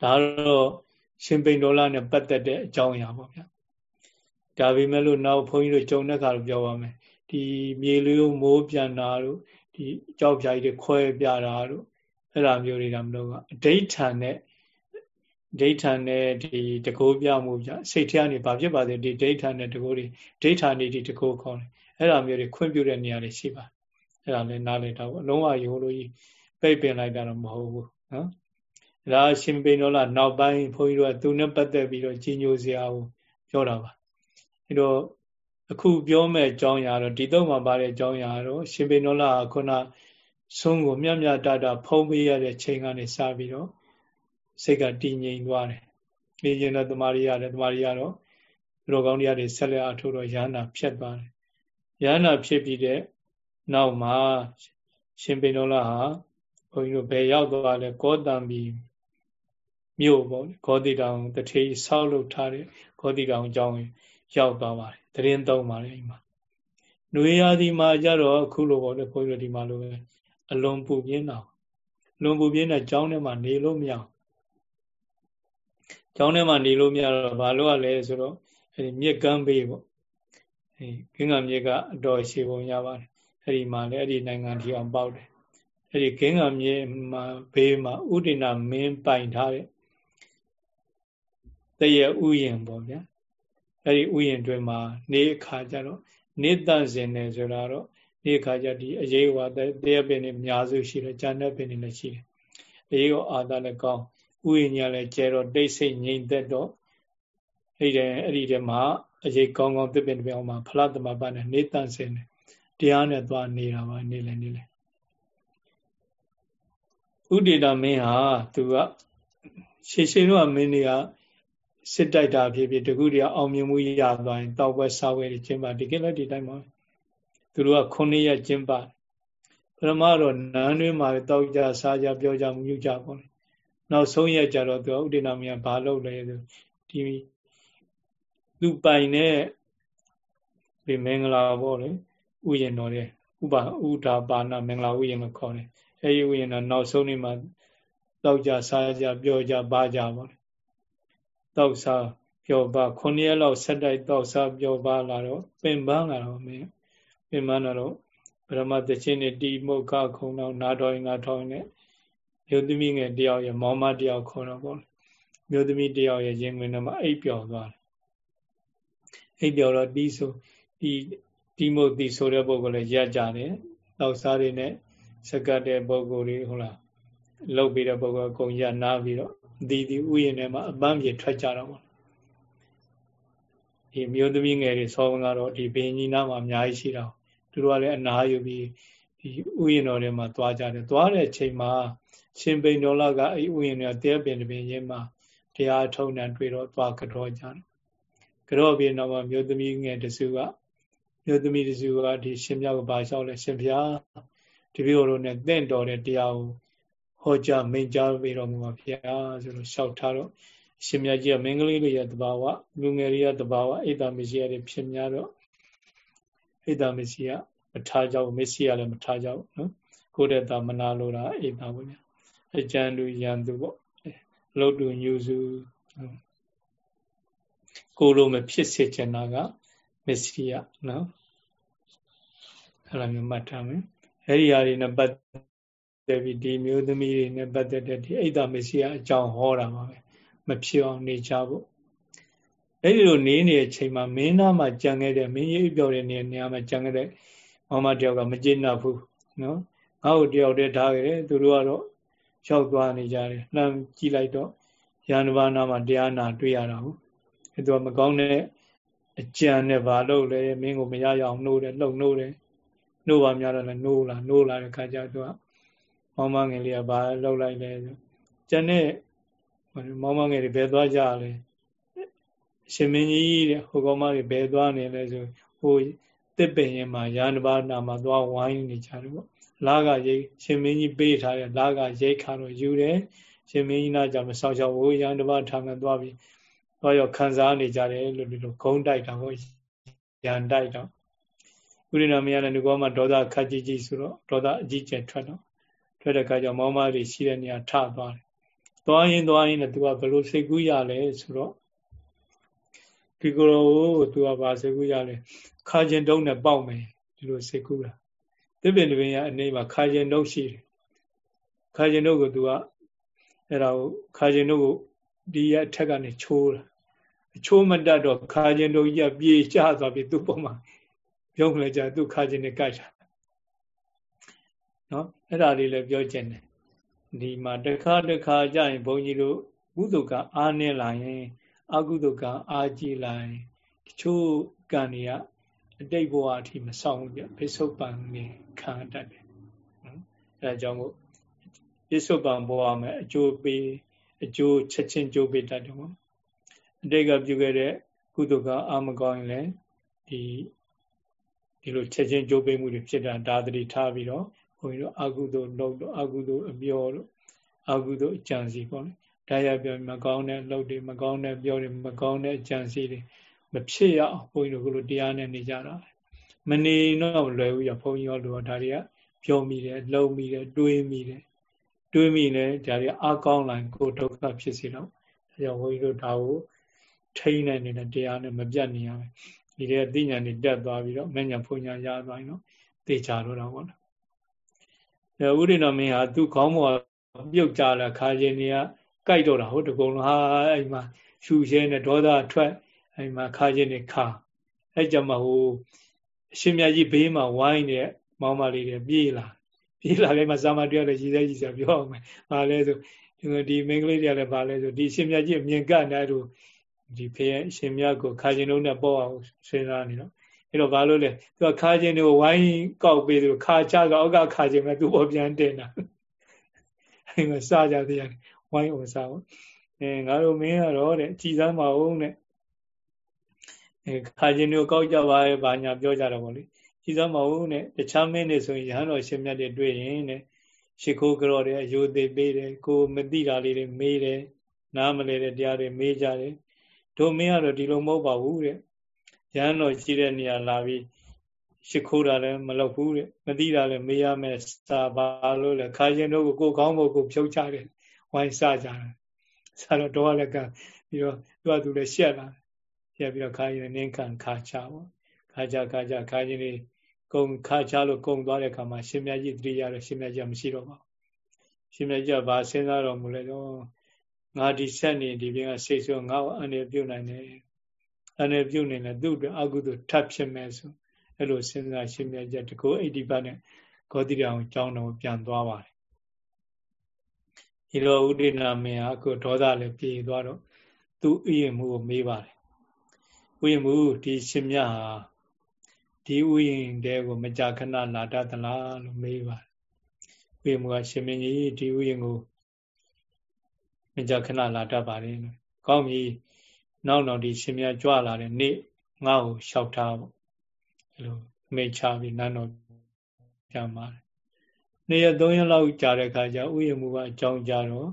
ဒါတော့ရှင်ပိန်ဒေါလနဲ့ပတ်သက်တဲ့အကြောင်းအရာပေါ့ဗျာဒါပေမဲ့လို့နောက်ဘုန်းကြီးတို့ကြုံတဲ့ခါတော့ပြောပါမယ်ဒီမြေလေးမိုးပြန်တာတို့ဒီကြောက်ဖြာကြီးတွေခွဲပြတာတို့ အဲ့လိုမျိုးတွေကမလို့ကအဋိဋ္ဌာန်နဲ့ဒိဋ္ဌာန်နဲ့ဒီတကိုးပြမှုပြစိတ်ထဲကနေဘာဖြစ်ပါသေးဒီဒိဋ္ဌာန်နဲ့တကိုးတွေဒိဋ္ဌာန်နေဒီတကိုးခေါ်တယ်အဲ့လိုမျိုးတွေခွင့်ပြုတဲ့နေရာတွေရှိပါအဲ့ဒါလည်းနားလည်တော့အလုံးဝရိုးလို့ကြီးပိတ်ပင်လိုက်တာတော့မဟုတ်ဘူးနော်ဒါရှင်ပိန်တော်လာနောက်ပိုင်းဘုန်းကြီးတို့ကသူနဲ့ပတ်သက်ပြီးတော့ကြီးညိုစရာကိုပြောတာပါအဲ့တော့အခုပြောမဲ့အကြောင်းအရာတော့ဒီတော့မှပါတဲ့အကြောင်းအရာတော့ရှင်ပိနောလာခုန ဆုံးကိုမြတ်မြတ်တတာဖုံးပေးရတဲ့ချိန်ကနေစပြီးတော့စိတ်ကတည်ငြိမ်သွားတယ်။နေရင်တော့တမာရီရတယ်တမာရီရတော့ဘုရောကောင်းတရားတွေဆက်လက်အထုတ်တော့ယန္နာဖြစ်သွားတယ်။ယန္နာဖြစ်ပြီးတဲ့နောက်မှာရှင်ပိနောလာဟာဘုန်းကြီးတို့ဘယ်ရောက်သွားလဲကောတံဘီမြို့ပေါ့ဂေါတိတောင်တထေးဆောက်လုပ်ထားတဲ့ဂေါတိတောင်အကြောင်းရောက်သွားပါတယ်တရင်သုံးပါတယ်အိမ်မှာနွေရာသီမှာကြတော့အခုလိုပေါ့လေဘုန်းကြီးတို့ဒီမှာလိုပဲ အလွန်ပူပြင်းတော့လွန်ပူပြင်းတဲ့ကျောင်းထဲမှာနေလို့မရအောင်ကျောင်းထဲမှာနေလို့မရတော့ဘာလို့ ਆ လဲဆိုတော့အဲဒီမြက်ကမ်းဘေးပေါ့အဲကင်းကမြက်ကအတော်ရှိပုံရပါတယ်အဲဒီမှာလည်းအဲ့ဒီနိုင်ငံထီအောင်ပေါက်တယ်အဲ့ဒီကင်းကမြက်မှာဘေးမှာဥဒိနာမင်းပိုင်ထားတဲ့တရဥယျင်ပေါ့ဗျာအဲ့ဒီဥယျင်တွင်မှာနေအခါကျတော့နေတန့်စင်တယ်ဆိုတာတော့ နေအခါကျဒီအရေးဝါတဲ့ပင်တွေအများစုရှိတယ်ဂျန်တဲ့ပင်တွေလည်းရှိတယ်အရေးရောအာသာလည်းကောင်းဥယျင်ညာလည်းကျဲတော့တိတ်ဆိတ်ငြိမ်သက်တော့အဲ့ဒီအဲ့ဒီတည်းမှာအရေးကောင်းကောင်းသစ်ပင်တွေအောင်မှာဖလားသမပနဲ့နေတန့်စင်တယ်တရားနဲ့သွားနေတာပါနေလေနေလေဥဒေတာမင်းဟာသူကရှေရှေတော့မင်းတွေကစစ်တိုက်တာဖြစ်ဖြစ်တကူတည်းအောင်မြင်မှုရသွားရင်တောက်ပွဲစားဝဲတွေကျင်းပဒီကိလည်းဒီတိုင်းပါ သူတို့ကခုနှစ်ရက်ကျင်းပပထမတော့နန်းတွင်းမှာတောက်ကြစားကြပြောကြမှုကြပေါ့လေနောက်ဆုံးရက်ကြတော့သူဥဒိနာမင်းကဘာလုပ်လဲဆိုဒီသူပိုင်တဲ့ဒီမင်္ဂလာပေါ့လေဥယျာဉ်တော်တဲ့ဥပါဥဒါပါဏမင်္ဂလာဥယျာဉ်လို့ခေါ်တယ်အဲဒီဥယျာဉ်တော်နောက်ဆုံးနေ့မှာတောက်ကြစားကြပြောကြပါကြပေါ့လေတောက်စားပြောပါခုနှစ်ရက်လောက်ဆက်တိုက်တောက်စားပြောပါလာတော့ပင်ပန်းလာတော့မင်း ပင်ပန်းလာတော့ဗရမတချင်းနဲ့တီမုတ်ခခုံတော့နာတော်ရင်နာထောင်းနဲ့မြို့သမီးငယ်တယောက်ရဲ့မောင်မတယောက်ခေါ်တော့ပေါ့မြို့သမီးတယောက်ရဲ့ရင်ဝင်တော့မှအိပ်ပျော်သွားတယ်အိပ်ပျော်တော့တီးဆိုဒီတီမုတ်တီဆိုတဲ့ပုဂ္ဂိုလ်လည်းရက်ကြတယ်တောက်စားတွေနဲ့စကတ်တဲ့ပုဂ္ဂိုလ်တွေဟုတ်လားလှုပ်ပြီးတဲ့ပုဂ္ဂိုလ်အကုန်ရနာပြီးတော့ဒီဒီဥယျာဉ်ထဲမှာအပန်းပြေထွက်ကြတော့ပေါ့ဒီမျိုးသမီးငယ်တွေဆောင်းကတော့ဒီဘင်းကြီးနားမှာအများကြီးရှိတော့သူ တို့ကလည်းအနာယူပြီးဒီဥယျာဉ်တော်ထဲမှာသွားကြတယ်သွားတဲ့အချိန်မှာရှင်ပိန်တော်လကအဲ့ဥယျာဉ်ထဲတဲပင်တပင်ရင်းမှာတရားထုံးတန်တွေ့တော့သွားကြောကြတယ်ကြောပြီးတော့မှမျိုးသမီးငယ်တစုကမျိုးသမီးတစုကဒီရှင်မြောက်ကဘာလျှောက်လဲရှင်ဖျားဒီလိုလိုနဲ့တင့်တော်တဲ့တရားကိုဟောကြားမိန့်ကြားပေးတော်မူပါဗျာဆိုလို့လျှောက်ထားတော့ရှင်မြတ်ကြီးကမင်္ဂလိလေးရဲ့တဘာဝလူငယ်လေးရဲ့တဘာဝအိတ်တာမရှိရတဲ့ဖြစ်များတော့အိတ်တာမရှိရ မထားကြဘူးမရှိရလည်းမထားကြဘူးနော်ကိုယ့်တဲ့တာမနာလိုတာအိတ်တာပေါ့ဗျာအကျဉ်သူရန်သူပေါ့လုတ်တူညူစုကိုလိုမဖြစ်စေချင်တာကမရှိရနော်အဲ့လိုမျိုးမှတ်ထားမယ်အဲ့ဒီဟာတွေနဲ့ပတ်သက်ပြီးဒီမျိုးသမီးတွေနဲ့ပတ်သက်တဲ့ဒီအိတ်တာမရှိယအကြောင်းဟောတာပါပဲမဖြစ်အောင်နေကြဖို့အဲ့ဒီလိုနေနေတဲ့အချိန်မှာမင်းသားမှာကြံခဲ့တဲ့မင်းရိပ်ပြောတဲ့နေရာမှာကြံခဲ့တဲ့ မမတယောက်ကမကျေနပ်ဘူးနော်ငါ့ကိုတယောက်တည်းထားခဲ့တယ်သူတို့ကတော့ရောက်သွားနေကြတယ်လှမ်းကြည့်လိုက်တော့ယန္တဘာနာမှာတရားနာတွေ့ရတာဟုတ်အဲသူကမကောင်းတဲ့အကြံနဲ့ဘာလို့လဲမင်းကိုမရရအောင်နှိုးတယ်လှုပ်နှိုးတယ်နှိုးပါများတော့လည်းနှိုးလာနှိုးလာတဲ့ခါကျသူကမောင်မငယ်လေးကဘာလှုပ်လိုက်လဲဆိုကျန်တဲ့မောင်မငယ်တွေဘယ်သွားကြလဲရှင်မင်းကြီးတဲ့ဟိုကောင်မတွေဘယ်သွားနေလဲဆိုဟို တစ်ပင်ရင်မှာယာနဘာနာမှာသွားဝိုင်းနေကြတယ်ပေါ့လာကရိတ်ရှင်မင်းကြီးပေးထားတဲ့လာကရိတ်ခါတော့ယူတယ်ရှင်မင်းကြီးနာကြောင့်မဆောင်ချောက်ဘူးယာနဘာထာမှသွားပြီးသွားရောက်ခံစားနေကြတယ်လို့ဒီလိုဂုံးတိုက်တာပေါ့ရန်တိုက်တော့ဥရိနာမယလည်းဒီကောမှာဒေါသခက်ကြီးကြီးဆိုတော့ဒေါသအကြီးကျယ်ထွက်တော့ထွက်တဲ့အခါကျမောမတွေရှိတဲ့နေရာထသွားတယ်သွားရင်သွားရင်လည်းသူကဘယ်လိုစိတ်ကူးရလဲဆိုတော့ဒီကိုယ်ကိုသူကဘာစိတ်ကူးရလဲ ခါကျင်တုံးနဲ့ပေါက်မယ်ဒီလိုစိတ်ကူးတာသစ်ပင်တပင်ရအနေမှာခါကျင်တုံးရှိတယ်ခါကျင်တုံးကိုသူကအဲ့ဒါကိုခါကျင်တုံးကိုဒီရအထက်ကနေချိုးတာအချိုးမတတ်တော့ခါကျင်တုံးကြီးကပြေကျသွားပြီသူ့ပေါ်မှာပြုံးလဲကြသူ့ခါကျင်နဲ့ကြိုက်တာနော်အဲ့ဒါလေးလည်းပြောချင်တယ်ဒီမှာတစ်ခါတစ်ခါကြရင်ဘုန်းကြီးတို့ကုသကအားနေလာရင် အကုသကအားကြီးလာရင်တချို့ကံတွေက အတိတ်ဘဝအထိမဆောင်ဘူးပြပိဿုပန်နေခံတတ်တယ်နော်အဲဒါကြောင့်မို့ပိဿုပန်ဘဝမှာအကျိုးပေးအကျိုးချက်ချင်းကျိုးပေးတတ်တယ်ပေါ့အတိတ်ကပြုခဲ့တဲ့ကုသကအာမကောင်းရင်လည်းဒီဒီလိုချက်ချင်းကြိုးပေးမှုတွေဖြစ်တာဒါသတိထားပြီးတော့ဘုန်းကြီးတို့အကုသိုလ်လုပ်တော့အကုသိုလ်အပြောလို့အကုသိုလ်အကြံစီပေါ့လေဒါရပြောမကောင်းတဲ့လုပ်တွေမကောင်းတဲ့ပြောတွေမကောင်းတဲ့အကြံစီတွေ မဖြစ်ရအောင်ဘုန်းကြီးတို့ကလိုတရားနဲ့နေကြတာမနေတော့လွယ်ဘူးရဘုန်းကြီးရောလို့ဒါတွေကပြောမိတယ်လုံမိတယ်တွေးမိတယ်တွေးမိတယ်ဒါတွေအကောင်းလာကိုဒုက္ခဖြစ်စေတော့ဒါကြောင့်ဘုန်းကြီးတို့ဒါကိုထိန်းနိုင်နေတဲ့တရားနဲ့မပြတ်နေရမယ်ဒီတဲ့သိဉာဏ်တွေတက်သွားပြီးတော့မဉဏ်ဖွညာရသွားရင်တော့သိချတော့တာပေါ့နော်အဲဥဒိဏမင်းဟာသူ့ခေါင်းပေါ်ပြုတ်ကြလာခါရင်တွေကကြိုက်တော့တာဟုတ်တကုံလုံးဟာအဲ့မှာရှူရှဲနဲ့ဒေါသထွက် အဲ့မှာခါရင်တွေခါအဲ့ကြမှာဟိုအရှင်မြတ်ကြီးဘေးမှာဝိုင်းနေတဲ့မောင်မလေးတွေပြေးလာပြေးလာခိုင်းမှာစာမတွေ့ရတဲ့ရည်စဲရည်စဲပြောအောင်မယ်။ဘာလဲဆိုဒီမင်္ဂလိတွေကလည်းဘာလဲဆိုဒီရှင်မြတ်ကြီးမြင်ကတဲ့တို့ဒီဖေရရှင်မြတ်ကိုခါကျင်လုံးနဲ့ပေါ့အောင်စဉ်းစားနေတော့အဲ့တော့ဘာလို့လဲသူကခါကျင်တွေကိုဝိုင်းကောက်ပေးသူခါချကအောက်ကခါကျင်မဲ့သူ့ပေါ်ပြန်တင်တာအဲ့မှာစကြသေးတယ်ဝိုင်းအောင်စားပေါ့အဲငါတို့မင်းကတော့တဲ့ကြည်စမ်းပါဦးတဲ့ အဲခါကျင်တွေကိုကောက်ကြပါရဲ့ဘာညာပြောကြတော့ဗောလေကြည်စမ်းပါဦးတဲ့တခြားမင်းတွေဆိုရင်ရဟန်းတော်ရှင်မြတ်တွေတွေ့ရင်တဲ့ရှိခိုးကြော်တယ်အယုသေးပေးတယ်ကိုမသိတာလေးတွေမေးတယ်နားမလဲတဲ့တရားတွေမေးကြတယ်တို့မင်းကတော့ဒီလိုမဟုတ်ပါဘူးတဲ့ရဟန်းတော်ရှိတဲ့နေရာလာပြီးရှ िख ိုးတာလည်းမလုပ်ဘူးတဲ့မသိတာလည်းမေးရမယ်စာပါလို့လေခါရင်တို့ကိုကိုကောင်းဖို့ကိုဖြုတ်ချတယ်ဝိုင်းစကြတယ်ဆရာတော်တော့လည်းကပြီးတော့သူကသူလည်းရှက်လာ ရှက်ပြီးတော့ခါရင်နင်းခံခါချပေါ့ခါချခါချခါရင်လေးကုံခါချလို့ကုံသွားတဲ့အခါမှာရှင်မြတ်ကြီးတတိယတော့ရှင်မြတ်ကြီးမရှိတော့ပါဘူးရှင်မြတ်ကြီးကဘာစဉ်းစားတော်မူလဲတော့ငါဒီဆက်နေဒီပြင်ကစိတ်ဆိုငါ့ကိုအနေပြုတ်နိုင်တယ်အနေပြုတ်နေတယ်သူ့အတွက်အကုသို့ထပ်ဖြစ်မဲ့ဆိုအဲ့လိုစဉ်းစားရှင်းပြချက်တကောအိဋ္ဌိပတ်နဲ့ဂေါတိရအောင်ကြောင်းတော်ပြန်သွားပါတယ်ဒီလိုဥဒိနာမင်းဟာအခုဒေါသလည်းပြေသွားတော့သူဥယျာဉ်မှုကိုမေးပါတယ် ဥယျာဉ်မှုဒီရှင်မြတ်ဟာဒီဥယျာဉ်တဲကိုမကြာခဏလာတတ်သလားလို့မေးပါတယ်ဥယျာဉ်မှုကရှင်မင်းကြီးဒီဥယျာဉ်ကိုမကြခဏလာတတ်ပါလေ။ကောင်းပြီ။နောက်တော့ဒီရှင်မြတ်ကြွလာတဲ့နေ့ငါ့ကိုလျှောက်ထားပေါ့။အဲလိုမိတ်ချပြီးနန်းတော်ပြန်ပါတယ်။နေ့ရက်၃ရက်လောက်ကြာတဲ့အခါကျဥယျာဉ်မူကအကြောင်းကြတော့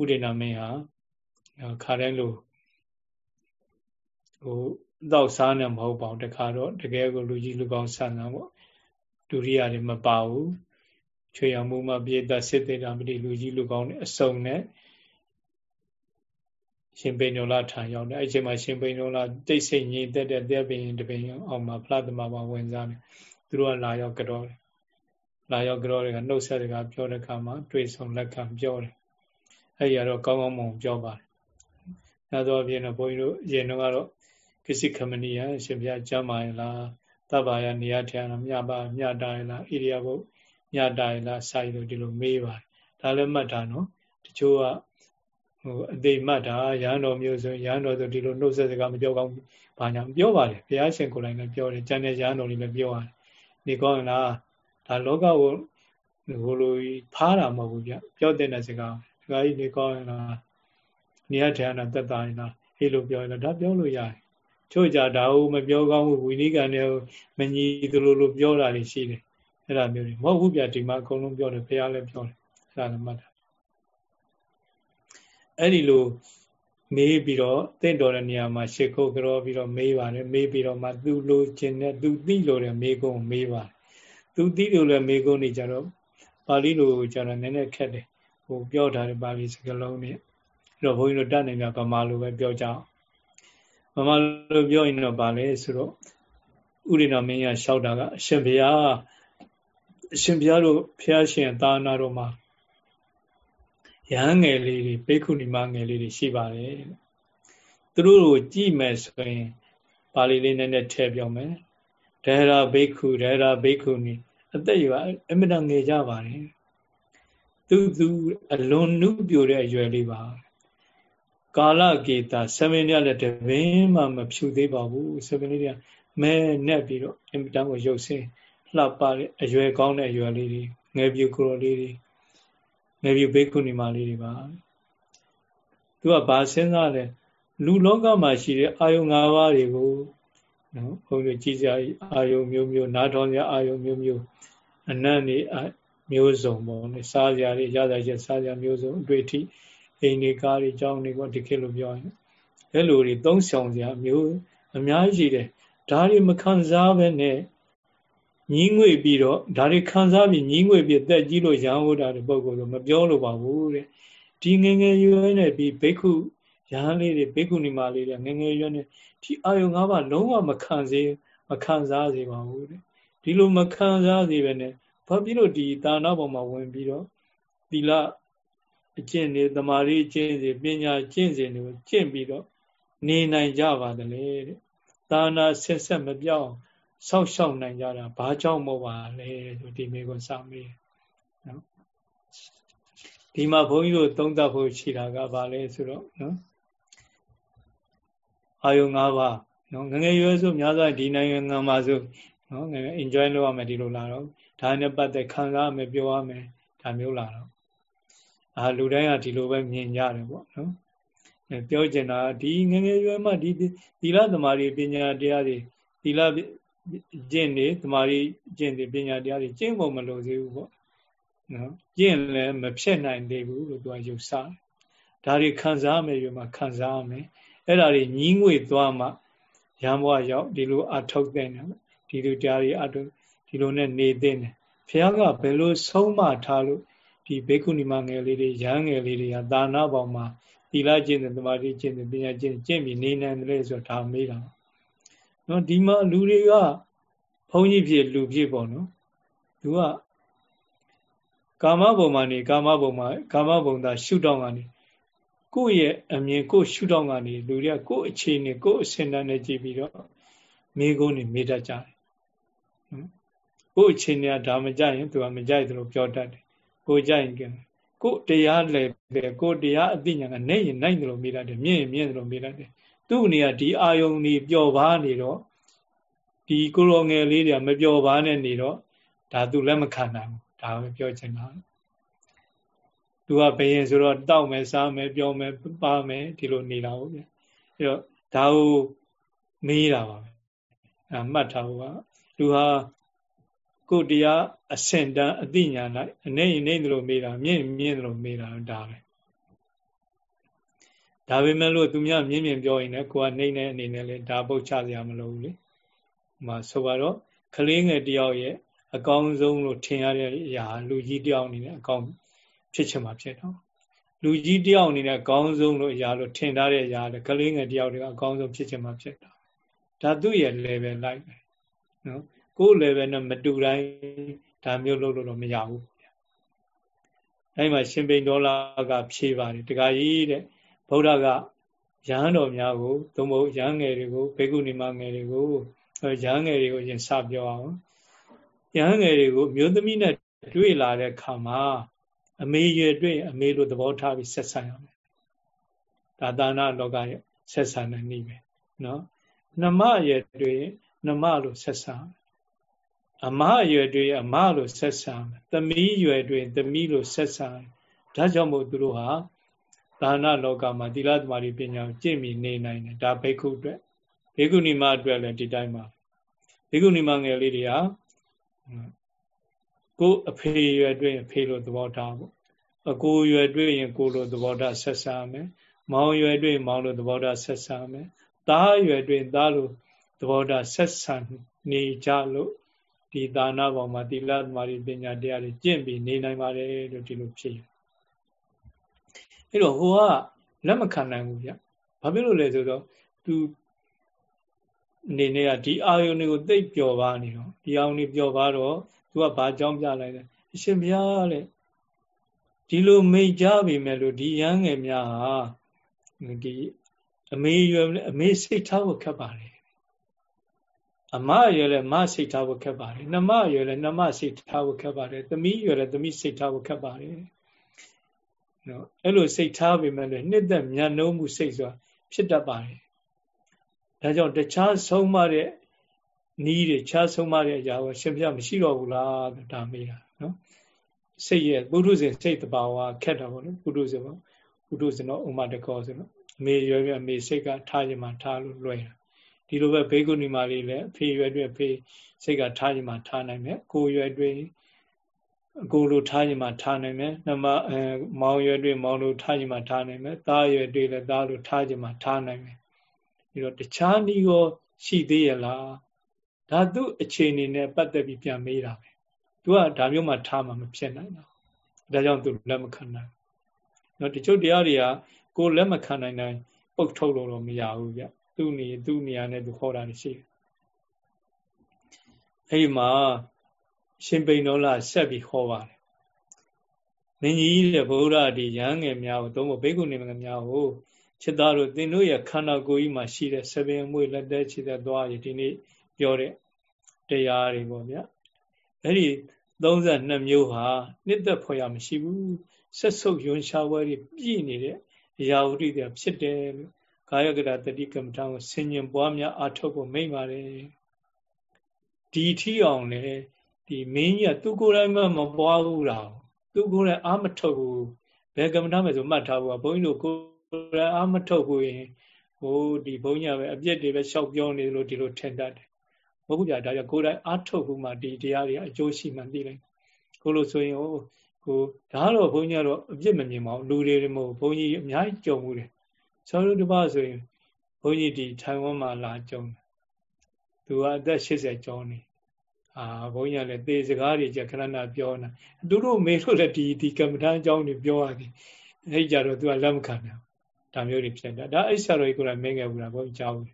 ဥဒိနာမင်းဟာခါတိုင်းလို ဟိုတောက်စားနေမဟုတ်ပါဘူးတခါတော့တကယ်ကိုလူကြီးလူကောင်းဆန်တာပေါ့ဒုရိယာတွေမပါဘူးချွေအောင်မှုမပြေတစစ်သေးတာမတိလူကြီးလူကောင်းတွေအစုံနဲ့ရှင်ပိဏောလထံရောက်တယ်အဲ့ချိန်မှာရှင်ပိဏောလတိတ်ဆိတ်ငြိမ်သက်တဲ့တဲ့ပင်တပင်အောင်မှာဖလားသမဘာဝင်စားတယ်သူတို့ကလာရောက်ကြောတယ်လာရောက်ကြောတွေကနှုတ်ဆက်စကားပြောတဲ့အခါမှာတွေ့ဆုံလက်ခံပြောတယ်အဲ့ဒီကတော့ကောင်းကောင်းမွန်ပြောပါတယ်။အဲတော့အပြင်တော့ဘုန်းကြီးတို့အရင်တော့ကတော့ ကိစ္စခမဏီယရှင်ပြကျမ်းမာရလားတဗ္ဗာယနေရာထံမြပါမြတာရလားဣရိယာပုမြတာရလားစာရီတို့ဒီလိုမေးပါတယ်ဒါလည်းမှတ်တာနော်တချို့ကဟိုအသေးမှတ်တာရဟန်းတော်မျိုးဆိုရဟန်းတော်ဆိုဒီလိုနှုတ်ဆက်စကားမပြောကောင်းဘာညာပြောပါတယ်ဘုရားရှင်ကိုယ်တိုင်လည်းပြောတယ်ကျန်တဲ့ရဟန်းတော်တွေလည်းပြောရတယ်နေကောင်းလားဒါလောကကိုဟိုလိုဖားတာမဟုတ်ဘူးဗျပြောတဲ့စကားစကားကြီးနေကောင်းလားနေရထရနာသက်သာရင်လားဟေးလို့ပြောရင်ဒါပြောလို့ရတယ် ချို့ကြဒါဟုမပြောကောင်းဘူးဝိနိကံနဲ့မညီသလိုလိုပြောတာတွေရှိတယ်အဲ့ဒါမျိုးတွေမဟုတ်ဘူးဗျဒီမှာအကုန်လုံးပြောတယ်ဘုရားလည်းပြောတယ်အဲ့ဒါလည်းမှတ်တာအဲ့ဒီလိုမေးပြီးတော့တင့်တော်တဲ့နေရာမှာရှ िख ုတ်ကြောပြီးတော့မေးပါတယ်မေးပြီးတော့မှသူလိုချင်တဲ့သူသိလို့တဲ့မေးကုန်းမေးပါတယ်သူသိလို့လည်းမေးကုန်းနေကြတော့ပါဠိလိုကျတော့နည်းနည်းခက်တယ်ဟိုပြောထားတဲ့ပါဠိစကားလုံးနဲ့အဲ့တော့ဘုန်းကြီးတို့တတ်နိုင်တာဗမာလိုပဲပြောကြအောင်ဗ မာလိုပြောရင်တော့ဗာလဲဆိုတော့ဥရိနာမင်းရလျှောက်တာကအရှင်ဘုရားအရှင်ဘုရားတို့ဘုရားရှင်သာနာတော်မှာရဟန်းငယ်လေးတွေဘိက္ခုနီမငယ်လေးတွေရှိပါတယ်သူတို့ကိုကြည့်မယ်ဆိုရင်ပါဠိလေးနည်းနည်းထည့်ပြောမယ်ဒေရာဘိက္ခုဒေရာဘိက္ခုနီအသက်ရွယ်အမြဲတမ်းငယ်ကြပါတယ်သူသူအလွန်နုပြိုတဲ့အရွယ်လေးပါ ကာလကေတာဆမင်းရလည်းတပင်းမှမဖြူသေးပါဘူးဆမင်းလေးကမဲနဲ့ပြီးတော့အမြဲတမ်းကိုရုပ်ဆင်းလှပတဲ့အရွယ်ကောင်းတဲ့အရွယ်လေးတွေငယ်ပြူကိုယ်လေးတွေငယ်ပြူဘေကုဏီမာလေးတွေပါသူကဘာစဉ်းစားလဲလူလောကမှာရှိတဲ့အာယုံ၅ပါးတွေကိုနော်ဘုန်းကြီးကြည်စရာအာယုံမျိုးမျိုးနားထောင်စရာအာယုံမျိုးမျိုးအနတ်နေမျိုးစုံပေါ့လေစားစရာတွေရတာချက်စားစရာမျိုးစုံအတွေ့အထိ အိမ်တွေကားတွေကြောင်းတွေပေါ့ဒီခေတ်လိုပြောရင်အဲ့လိုတွေသုံးဆောင်စရာမျိုးအများကြီးရှိတယ်ဒါတွေမခံစားဘဲနဲ့ညီးငွေပြီးတော့ဒါတွေခံစားပြီးညီးငွေပြီးတက်ကြီးလို့ရဟန်းဝဒတဲ့ပုံကိုတော့မပြောလို့ပါဘူးတဲ့ဒီငငယ်ရွယ်နဲ့ပြီးဘိက္ခုရဟန်းလေးတွေဘိက္ခုနီမလေးတွေငငယ်ရွယ်နဲ့ဒီအာယုံ၅ပါးလုံးဝမခံစေမခံစားစေပါဘူးတဲ့ဒီလိုမခံစားစေပဲနဲ့ဘာဖြစ်လို့ဒီတာနာပေါ်မှာဝင်ပြီးတော့သီလ အကျင့်တွေတမာရီအကျင့်တွေပညာကျင့်စဉ်တွေကိုကျင့်ပြီးတော့နေနိုင်ကြပါတယ်တဲ့တာနာဆက်ဆက်မပြောင်းဆောက်ရှောက်နိုင်ကြတာဘာကြောင့်မို့ပါလဲဆိုဒီမေကိုစမေးနော်ဒီမှာဘုန်းကြီးတို့သုံးသပ်ဖို့ရှိတာကဘာလဲဆိုတော့နော်အာယုံ၅ပါးနော်ငငယ်ရွယ်ဆိုများစွာဒီနိုင်ငံမှာဆိုနော်ငယ် enjoy လုပ်ရမယ်ဒီလိုလာတော့ဒါနဲ့ပတ်သက်ခံစားရမယ်ပြောရမယ်ဒါမျိုးလာတော့ အာလူတိုင်းကဒီလိုပဲမြင်ကြတယ်ပေါ့နော်ပြောချင်တာဒီငငယ်ရွယ်မှဒီသီလသမารီပညာတရားတွေသီလကျင့်နေတမာရီကျင့်တယ်ပညာတရားတွေကျင့်ဖို့မလိုသေးဘူးပေါ့နော်ကျင့်လည်းမဖြစ်နိုင်သေးဘူးလို့သူကယူဆတယ်ဒါတွေခံစားမယ်ယူမှခံစားရမယ်အဲ့ဒါတွေညီးငွေသွားမှရံဘွားရောက်ဒီလိုအထုတ်တဲ့နေဒီလိုတရားတွေအထုတ်ဒီလိုနဲ့နေတဲ့နေဘုရားကဘယ်လိုဆုံးမထားလို့ ဒီဘေကုဏီမငယ်လေးတွေရဟန်းငယ်လေးတွေကသာနာပေါင်းမှာသီလကျင့်တယ်တမာတိကျင့်တယ်ပညာကျင့်ကျင့်ပြီးနေနိုင်တယ်ဆိုတော့ဒါမေးတာနော်ဒီမှာလူတွေကဘုန်းကြီးဖြစ်လူဖြစ်ပေါ့နော်လူကကာမဘုံမှာနေကာမဘုံမှာကာမဘုံသာရှုထောင့်ကနေကိုယ့်ရဲ့အမြင်ကိုယ်ရှုထောင့်ကနေလူတွေကကိုယ့်အခြေအနေကိုယ့်အစဉ်တန်းနဲ့ကြည့်ပြီးတော့မိကုန်းနေမိတတ်ကြတယ်ကိုယ့်အခြေအနေကဒါမကြရင်သူကမကြိုက်တယ်လို့ပြောတတ်တယ် ကိုကြိုက်ရင်ကိုယ်တရားလည်းပဲကိုယ်တရားအသိဉာဏ်ကနိုင်ရင်နိုင်တယ်လို့မိတတ်တယ်မြင်ရင်မြင်တယ်လို့မိတတ်တယ်သူ့အနေကဒီအာယုံนี่ပျော်ပါနေတော့ဒီကိုရောငယ်လေးတွေကမပျော်ပါနဲ့နေတော့ဒါသူလက်မခံနိုင်ဘူးဒါပဲပြောချင်တာသူကဘယင်ဆိုတော့တောက်မယ်စားမယ်ပြောမယ်ပါမယ်ဒီလိုနေတာဟုတ်ဗျအဲတော့ဒါကိုမေးတာပါပဲအဲမှတ်ထားဖို့ကလူဟာ ကိုတရားအစင်တန်းအသိဉာဏ်လိုက်အနေရင်နေတယ်လို့မေးတာမြင့်မြင့်တယ်လို့မေးတာဒါပဲဒါပေမဲ့လို့သူများမြင်မြင်ပြောရင်လည်းကိုကနှိမ့်တဲ့အနေနဲ့လေဒါပုတ်ချစရာမလိုဘူးလေ။မှာဆိုတော့ကလေးငယ်တယောက်ရဲ့အကောင်းဆုံးလို့ထင်ရတဲ့အရာလူကြီးတယောက်အနေနဲ့အကောင်းဖြစ်ချင်မှာဖြစ်တော့လူကြီးတယောက်အနေနဲ့အကောင်းဆုံးလို့အရာလို့ထင်ထားတဲ့အရာလေကလေးငယ်တယောက်တွေကအကောင်းဆုံးဖြစ်ချင်မှာဖြစ်တာ။ဒါသူ့ရဲ့ level လိုက်ပဲ။နော် ကိုယ် level နဲ့မတူတိုင်းဒါမျိုးလုပ်လို့တော့မရဘူး။အဲဒီမှာရှင်ပိန်ဒေါ်လာကဖြေပါတယ်တခါကြီးတဲ့ဗုဒ္ဓကရဟန်းတော်များကိုသို့မဟုတ်ရဟန်းငယ်တွေကိုဘေကုဏီမငယ်တွေကိုရဟန်းငယ်တွေကိုရင်စပြောအောင်ရဟန်းငယ်တွေကိုမျိုးသမီးနဲ့တွေ့လာတဲ့ခါမှာအမေရွယ်တွေ့အမေလိုသဘောထားပြီးဆက်ဆံရမယ်ဒါသာနာလောကရဲ့ဆက်ဆံတဲ့နည်းပဲနော်နှမရွယ်တွေ့နှမလိုဆက်ဆံ အမရွယ်တွေ့အမလိုဆက်ဆံသမီးရွယ်တွေ့သမီးလိုဆက်ဆံဒါကြောင့်မို့သူတို့ဟာဒါနလောကမှာသီလသမารိပညာကျင့်ပြီးနေနိုင်တယ်ဒါဘိက္ခုအတွက်ဘိက္ခုနီမအတွက်လည်းဒီတိုင်းပါဘိက္ခုနီမငယ်လေးတွေဟာကိုအဖေရွယ်တွေ့ရင်ဖေလိုသဘောထားပေါ့အကိုရွယ်တွေ့ရင်ကိုလိုသဘောထားဆက်ဆံမယ်မောင်ရွယ်တွေ့မောင်လိုသဘောထားဆက်ဆံမယ်သားရွယ်တွေ့သားလိုသဘောထားဆက်ဆံနေကြလို့ ဒီဒါနဘောမှာသီလသမารိပညာတရားတွေကျင့်ပြီးနေနိုင်ပါတယ်လို့ဒီလိုဖြစ်အဲ့တော့ဟိုကလက်မခံနိုင်ဘူးဗျဘာဖြစ်လို့လဲဆိုတော့သူအနေနဲ့ကဒီအာယုန်တွေကိုသိပ်ပျော်ပါနေတော့ဒီအာယုန်တွေပျော်ပါတော့သူကဘာကြောင်းပြလိုက်လဲအရှင်ဘုရားတဲ့ဒီလိုမိတ်ကြပြီမဲ့လို့ဒီရဟန်းငယ်များဟာဒီအမေရွယ်အမေစိတ်ထားဖို့ခက်ပါတယ် အမရွယ်လည်းမစိတ်ထားဖို့ခက်ပါတယ်နှမရွယ်လည်းနှမစိတ်ထားဖို့ခက်ပါတယ်သမီးရွယ်လည်းသမီးစိတ်ထားဖို့ခက်ပါတယ်နော်အဲ့လိုစိတ်ထားပေမဲ့လည်းနှစ်သက်မြတ်နှုံးမှုစိတ်ဆိုတာဖြစ်တတ်ပါတယ်ဒါကြောင့်တခြားဆုံးမတဲ့နီးတွေခြားဆုံးမတဲ့အရာကိုရှင်ပြမရှိတော့ဘူးလားဒါမေးတာနော်စိတ်ရဲ့ပုထုဇဉ်စိတ်တဘာဝခက်တာပေါ့နော်ပုထုဇဉ်ပေါ့ပုထုဇဉ်တော့ဥမာတကောဆိုတော့အမေရွယ်ရွယ်အမေစိတ်ကထားရင်မှထားလို့လွယ်တာ ဒီလိုပဲဘေကုဏီမာလေးလည်းအဖေရွယ်တွေဖေစိတ်ကထားရင်မှထားနိုင်မယ်ကိုရွယ်တွေအကိုလိုထားရင်မှထားနိုင်မယ်နှမအဲမောင်ရွယ်တွေမောင်လိုထားရင်မှထားနိုင်မယ်သားရွယ်တွေလည်းသားလိုထားရင်မှထားနိုင်မယ်ပြီးတော့တခြားနည်းရောရှိသေးရလားဒါသူ့အခြေအနေနဲ့ပတ်သက်ပြီးပြန်မေးတာပဲသူကဒါမျိုးမှထားမှမဖြစ်နိုင်တော့ဒါကြောင့်သူလက်မခံနိုင်နော်တချို့တရားတွေကကိုလက်မခံနိုင်တိုင်းပုတ်ထုတ်လို့တော့မရဘူးဗျ သူ့နေသူ့နေရာနဲ့သူခေါ်တာရှိတယ်အဲ့ဒီမှာရှင်ပိန်တော်လာဆက်ပြီးခေါ်ပါတယ်မင်းကြီးတဲ့ဘုရားဒီရဟန်းငယ်များကိုသုံးဖို့ဘိက္ခုနေငယ်များကိုချက်သားတို့သင်တို့ရဲ့ခန္ဓာကိုယ်ကြီးမှာရှိတဲ့ဆပင်အမွေလက်သက်ခြေသက်သွားရဒီနေ့ပြောတဲ့တရားတွေပေါ့ဗျာအဲ့ဒီ32မျိုးဟာနှစ်သက်ဖွယ်ရမရှိဘူးဆက်ဆုပ်ယွန်ရှားဝဲတွေပြည့်နေတဲ့အရာဝတ္ထုတွေဖြစ်တယ်လို့ ကာယကရတတိကမ္မထာကိုဆင်ញင်ပွားများအထောက်ဖို့မိန့်ပါတယ်ဒီထီအောင်လေဒီမင်းကြီးကသူကိုယ်တိုင်မှမပွားဘူးလားသူကိုယ်တိုင်အာမထုတ်ဘူးဘယ်ကမ္မထာမယ်ဆိုမှတ်ထားဘူးဘုန်းကြီးတို့ကိုယ်တိုင်အာမထုတ်ဘူးရင်ဟိုဒီဘုန်းကြီးကပဲအပြစ်တွေပဲရှောက်ပြောနေလို့ဒီလိုထင်တတ်တယ်ဘုရားဒါကြောင့်ကိုယ်တိုင်အာထုတ်ဘူးမှဒီတရားတွေအကျိုးရှိမှသိလိုက်ကိုလိုဆိုရင်ဟိုကိုဒါတော့ဘုန်းကြီးကတော့အပြစ်မမြင်ပါဘူးလူတွေမဟုတ်ဘုန်းကြီးအများကြီးကြုံမှုတယ် ဆောရုတပဆိုရင်ဘုန်းကြီးဒီထိုင်ဝမ်မှာလာကြုံတယ်သူကအသက်80ကျော်နေအာဘုန်းကြီးကလည်းသေစကားတွေကြခဏနာပြောနေသူတို့မေလို့လည်းဒီဒီကမ္မထမ်းအကြောင်းတွေပြောရတယ်အဲ့ကြတော့သူကလက်မခံဘူးဒါမျိုးတွေဖြစ်တာဒါအိဆရာတော်ကြီးကိုယ်တိုင်မင်းငယ်ဘူးလားဘုန်းကြီးကြားဘူး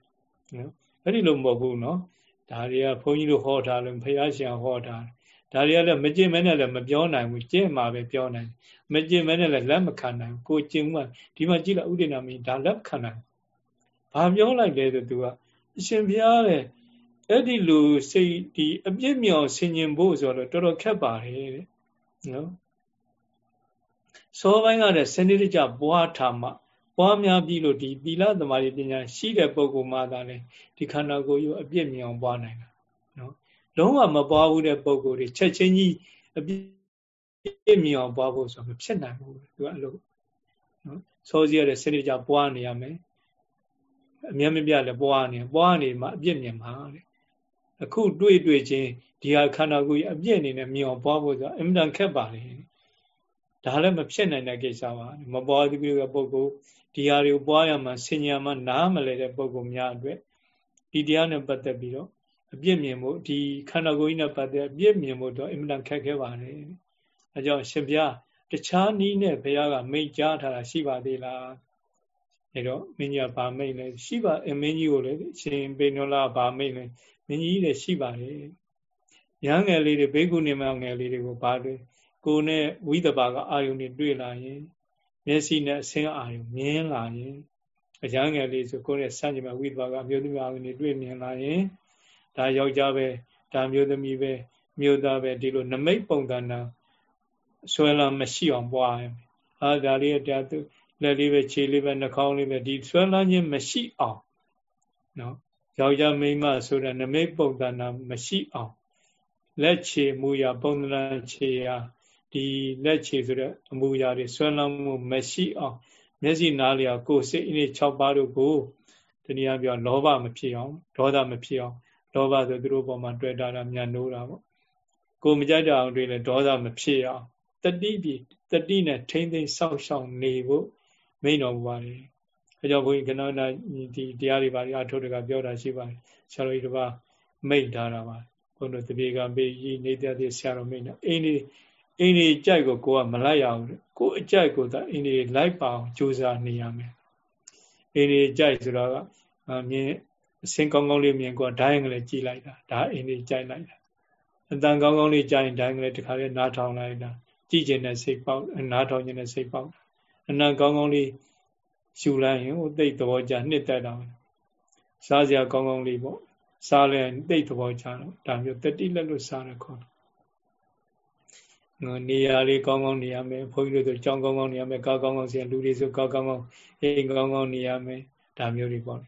နော်အဲ့ဒီလိုမဟုတ်ဘူးနော်ဒါတွေကဘုန်းကြီးတို့ဟောထားလို့ဘုရားရှင်ဟောထား ဒါတွေကလည်းမကျင့်မဲနဲ့လည်းမပြောနိုင်ဘူးကျင့်မှာပဲပြောနိုင်မကျင့်မဲနဲ့လည်းလက်မခံနိုင်ဘူးကိုကျင့်မှဒီမှာကြည့်လိုက်ဥဒိနာမင်းဒါလက်ခံနိုင်ဘာပြောလိုက်လဲဆိုသူကအရှင်ဘုရားတဲ့အဲ့ဒီလူစိတ်ဒီအပြစ်မြောင်ဆင်ញင်ဖို့ဆိုတော့တော်တော်ခက်ပါတယ်တဲ့နော်စောပိုင်းကတဲ့စနစ်တကျပွားထားမှပွားများပြီးလို့ဒီသီလသမာဓိပညာရှိတဲ့ပုဂ္ဂိုလ်မှသာလေဒီခန္ဓာကိုယ်ရောအပြစ်မြောင်ပွားနိုင်တာနော် လုံးဝမပွားဘူးတဲ့ပုဂ္ဂိုလ်တွေချက်ချင်းကြီးအပြစ်မြောင်ပွားဖို့ဆိုမဖြစ်နိုင်ဘူးသူကအဲ့လိုနော်စောစီရတဲ့စနစ်တကျပွားနေရမယ်အမျက်မပြလည်းပွားနေပွားနေမှအပြစ်မြင်မှာတဲ့အခုတွေ့တွေ့ချင်းဒီဟာခန္ဓာကိုယ်အပြစ်အနေနဲ့မြင်အောင်ပွားဖို့ဆိုအင်မတန်ခက်ပါလေဒါလည်းမဖြစ်နိုင်တဲ့ကိစ္စပါမပွားသေးဘူးပုဂ္ဂိုလ်ဒီဟာတွေကိုပွားရမှာဆင်ညာမှာနားမလဲတဲ့ပုဂ္ဂိုလ်များအတွက်ဒီတရားနဲ့ပတ်သက်ပြီးတော့ အပြစ်မြင်ဖို့ဒီခန္ဓာကိုယ်ကြီးနဲ့ပတ်သက်အပြစ်မြင်ဖို့တော့အင်မတန်ခက်ခဲပါတယ်အဲကြောင့်ရှင်ဘုရားတခြားနည်းနဲ့ဘုရားကမိတ်ကြားထားတာရှိပါသေးလားအဲတော့မင်းကြီးကဗာမိတ်လဲရှိပါအမင်းကြီးကိုလည်းရှင်ပေနောလာဗာမိတ်လဲမင်းကြီးလည်းရှိပါတယ်ရဟန်းငယ်လေးတွေဘေကုနေမငယ်လေးတွေကိုဗာတွေကိုနဲ့ဝိသဘာကအာယုန်တွေတွေ့လာရင်မျက်စိနဲ့အဆင်းအာယုံမြင်လာရင်အကြမ်းငယ်လေးဆိုကိုယ်နဲ့စัจကြမဝိသဘာကအမျိုးသမီးအာယုံတွေတွေ့မြင်လာရင် ဒါယောက်ျားပဲဒါမျိုးသမီးပဲမျိုးသားပဲဒီလိုနမိတ်ပုံသဏ္ဍာန်ဆွဲလန်းမရှိအောင်ပွားရမယ်အာဒါလေးတရားသူလက်လေးပဲခြေလေးပဲနှာခေါင်းလေးပဲဒီဆွဲလန်းခြင်းမရှိအောင်နော်ယောက်ျားမိန်းမဆိုတဲ့နမိတ်ပုံသဏ္ဍာန်မရှိအောင်လက်ခြေမူရာပုံသဏ္ဍာန်ခြေရာဒီလက်ခြေဆိုတဲ့အမူအရာတွေဆွဲလန်းမှုမရှိအောင်မျက်စိနားလျာကိုယ်စိတ်အင်း6ပါးတို့ကိုတနည်းအားဖြင့်လောဘမဖြစ်အောင်ဒေါသမဖြစ်အောင် လောဘဆိုသူတို့ပေါ်မှာတွေ့တာတာညံ့နိုးတာပေါ့ကိုမကြကြအောင်တွေ့လဲဒေါသမဖြစ်အောင်တတိပိတတိနဲ့ထိမ့်သိမ်းဆောက်ရှောက်နေဖို့မိန်တော်မူပါတယ်အဲကြောင့်ဘုန်းကြီးကနောနာဒီတရားတွေပါအထုတကပြောတာရှိပါတယ်ဆရာတော်ကြီးတပါမိတ်ထားတာပါဘုန်းတော်တပြေကပေးကြီးနေတဲ့တဲ့ဆရာတော်မိတ်နော်အင်းဒီအင်းဒီကြိုက်ကိုကိုကမလိုက်ရအောင်ကိုအကြိုက်ကိုသာအင်းဒီလိုက်ပါအောင်ကြိုးစားနေရမယ်အင်းဒီကြိုက်ဆိုတော့မြင် အစင်ကောင်းကောင်းလေးမြင်ကိုဒိုင်းကလေးကြည်လိုက်တာဒါအင်းဒီကြိုက်လိုက်တာအတန်ကောင်းကောင်းလေးကြိုင်ဒိုင်းကလေးတခါလေးနားထောင်လိုက်တာကြည်ကျင်တဲ့စိတ်ပေါက်နားထောင်ခြင်းတဲ့စိတ်ပေါက်အနံကောင်းကောင်းလေးရှူလိုက်ရင်ဟိုသိတဲ့သဘောကြနှစ်သက်တာစားစရာကောင်းကောင်းလေးပေါ့စားလဲသိတဲ့သဘောကြတော့ဒါမျိုးတတိလက်လို့စားရခေါ်နော်နေရာလေးကောင်းကောင်းနေရမယ်ဘုန်းကြီးတို့ဆိုကြောင်းကောင်းကောင်းနေရမယ်ကားကောင်းကောင်းစီလူတွေဆိုကားကောင်းကောင်းအိမ်ကောင်းကောင်းနေရမယ်ဒါမျိုးတွေပေါ့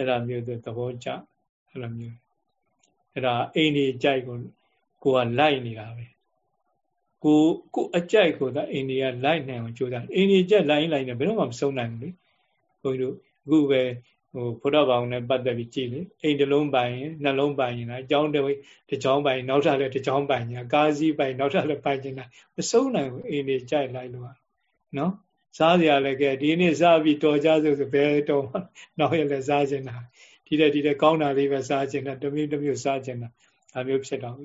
အဲ့ဒါမျိုးဆိုသဘောကျအဲ့လိုမျိုးအဲ့ဒါအိမ်ကြီးကြိုက်ကိုကိုကလိုက်နေတာပဲကိုကိုအကြိုက်ကိုသာအိန္ဒိယလိုက်နိုင်အောင်ကြိုးစားအိန္ဒိယကြက်လိုက်လိုက်နေဘယ်တော့မှမဆုံးနိုင်ဘူးလေဘုန်းကြီးတို့အခုပဲဟိုဘုရားဘောင်နဲ့ပတ်သက်ပြီးကြည်လေအိမ်တစ်လုံးပိုင်ရင်နှလုံးပိုင်ရင်လားအကြောင်းတစ်တစ်ကြောင်းပိုင်နောက်ထပ်လည်းတစ်ကြောင်းပိုင်ညာကားစီးပိုင်နောက်ထပ်လည်းပိုင်နေတာမဆုံးနိုင်ဘူးအိန္ဒိယကြိုက်လိုက်လို့နော် စားစရာလည်းကဲဒီနေ့စားပြီးတော်ကြဆိုဆိုဘယ်တော်နောက်ရလည်းစားခြင်းတာဒီတဲ့ဒီတဲ့ကောင်းတာလေးပဲစားခြင်းတာတမျိုးတမျိုးစားခြင်းတာဒါမျိုးဖြစ်တော့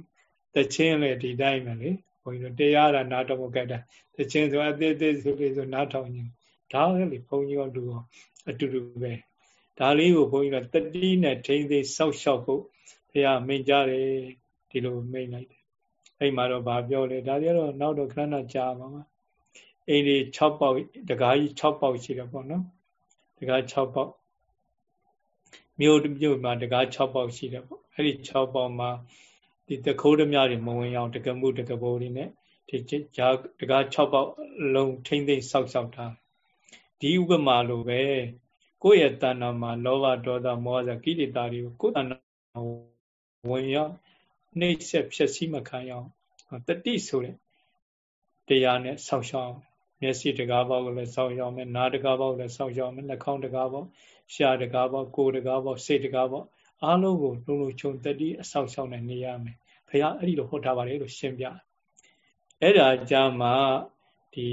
တချင်းလည်းဒီတိုင်းပဲလေဘုန်းကြီးတို့တရားရနာတော်မကတာတချင်းဆိုအသေးသေးဆိုလေးဆိုနားထောင်ခြင်းဒါလည်းလေဘုန်းကြီးတို့ရောအတူတူပဲဒါလေးကိုဘုန်းကြီးကတတိနဲ့ထိမ့်သိစောက်ရှောက်ဖို့ဘုရားမိန်ကြတယ်ဒီလိုမိန်လိုက်တယ်အဲ့မှာတော့ဗာပြောလေဒါကြတော့နောက်တော့ခဏကြာပါမှာ အိမ်ဒီ6ပေါက်တကားကြီး6ပေါက်ရှိတယ်ပေါ့နော်တကား6ပေါက်မြို့မြို့မှာတကား6ပေါက်ရှိတယ်ပေါ့အဲ့ဒီ6ပေါက်မှာဒီတခိုးဓမြတွေမဝင်အောင်တကမှုတကဘောတွေနဲ့ဒီဂျာတကား6ပေါက်လုံးထိမ့်သိမ့်ဆောက်ဆောက်ထားဒီဥပမာလိုပဲကိုယ့်ရဲ့တဏ္ဍာမှာလောဘဒေါသမောဟကိလေသာတွေကိုကိုယ့်တဏ္ဍာဝင်ရောက်နှိမ့်ဆက်ဖြစ်စည်းမခံရအောင်တတိဆိုတဲ့တရားနဲ့ဆောက်ရှောက် မျက်စိတကားပေါက်ကိုလည်းဆောက်ရှောက်မယ်နားတကားပေါက်ကိုလည်းဆောက်ရှောက်မယ်နှာခေါင်းတကားပေါက်ရှားတကားပေါက်ကိုယ်တကားပေါက်စိတ်တကားပေါက်အားလုံးကိုလုံးလုံးခြုံတတိအဆောက်ရှောက်နဲ့နေရမယ်ဘုရားအဲ့ဒီလိုဟောထားပါတယ်လို့ရှင်းပြအဲ့ဒါကြမှာဒီ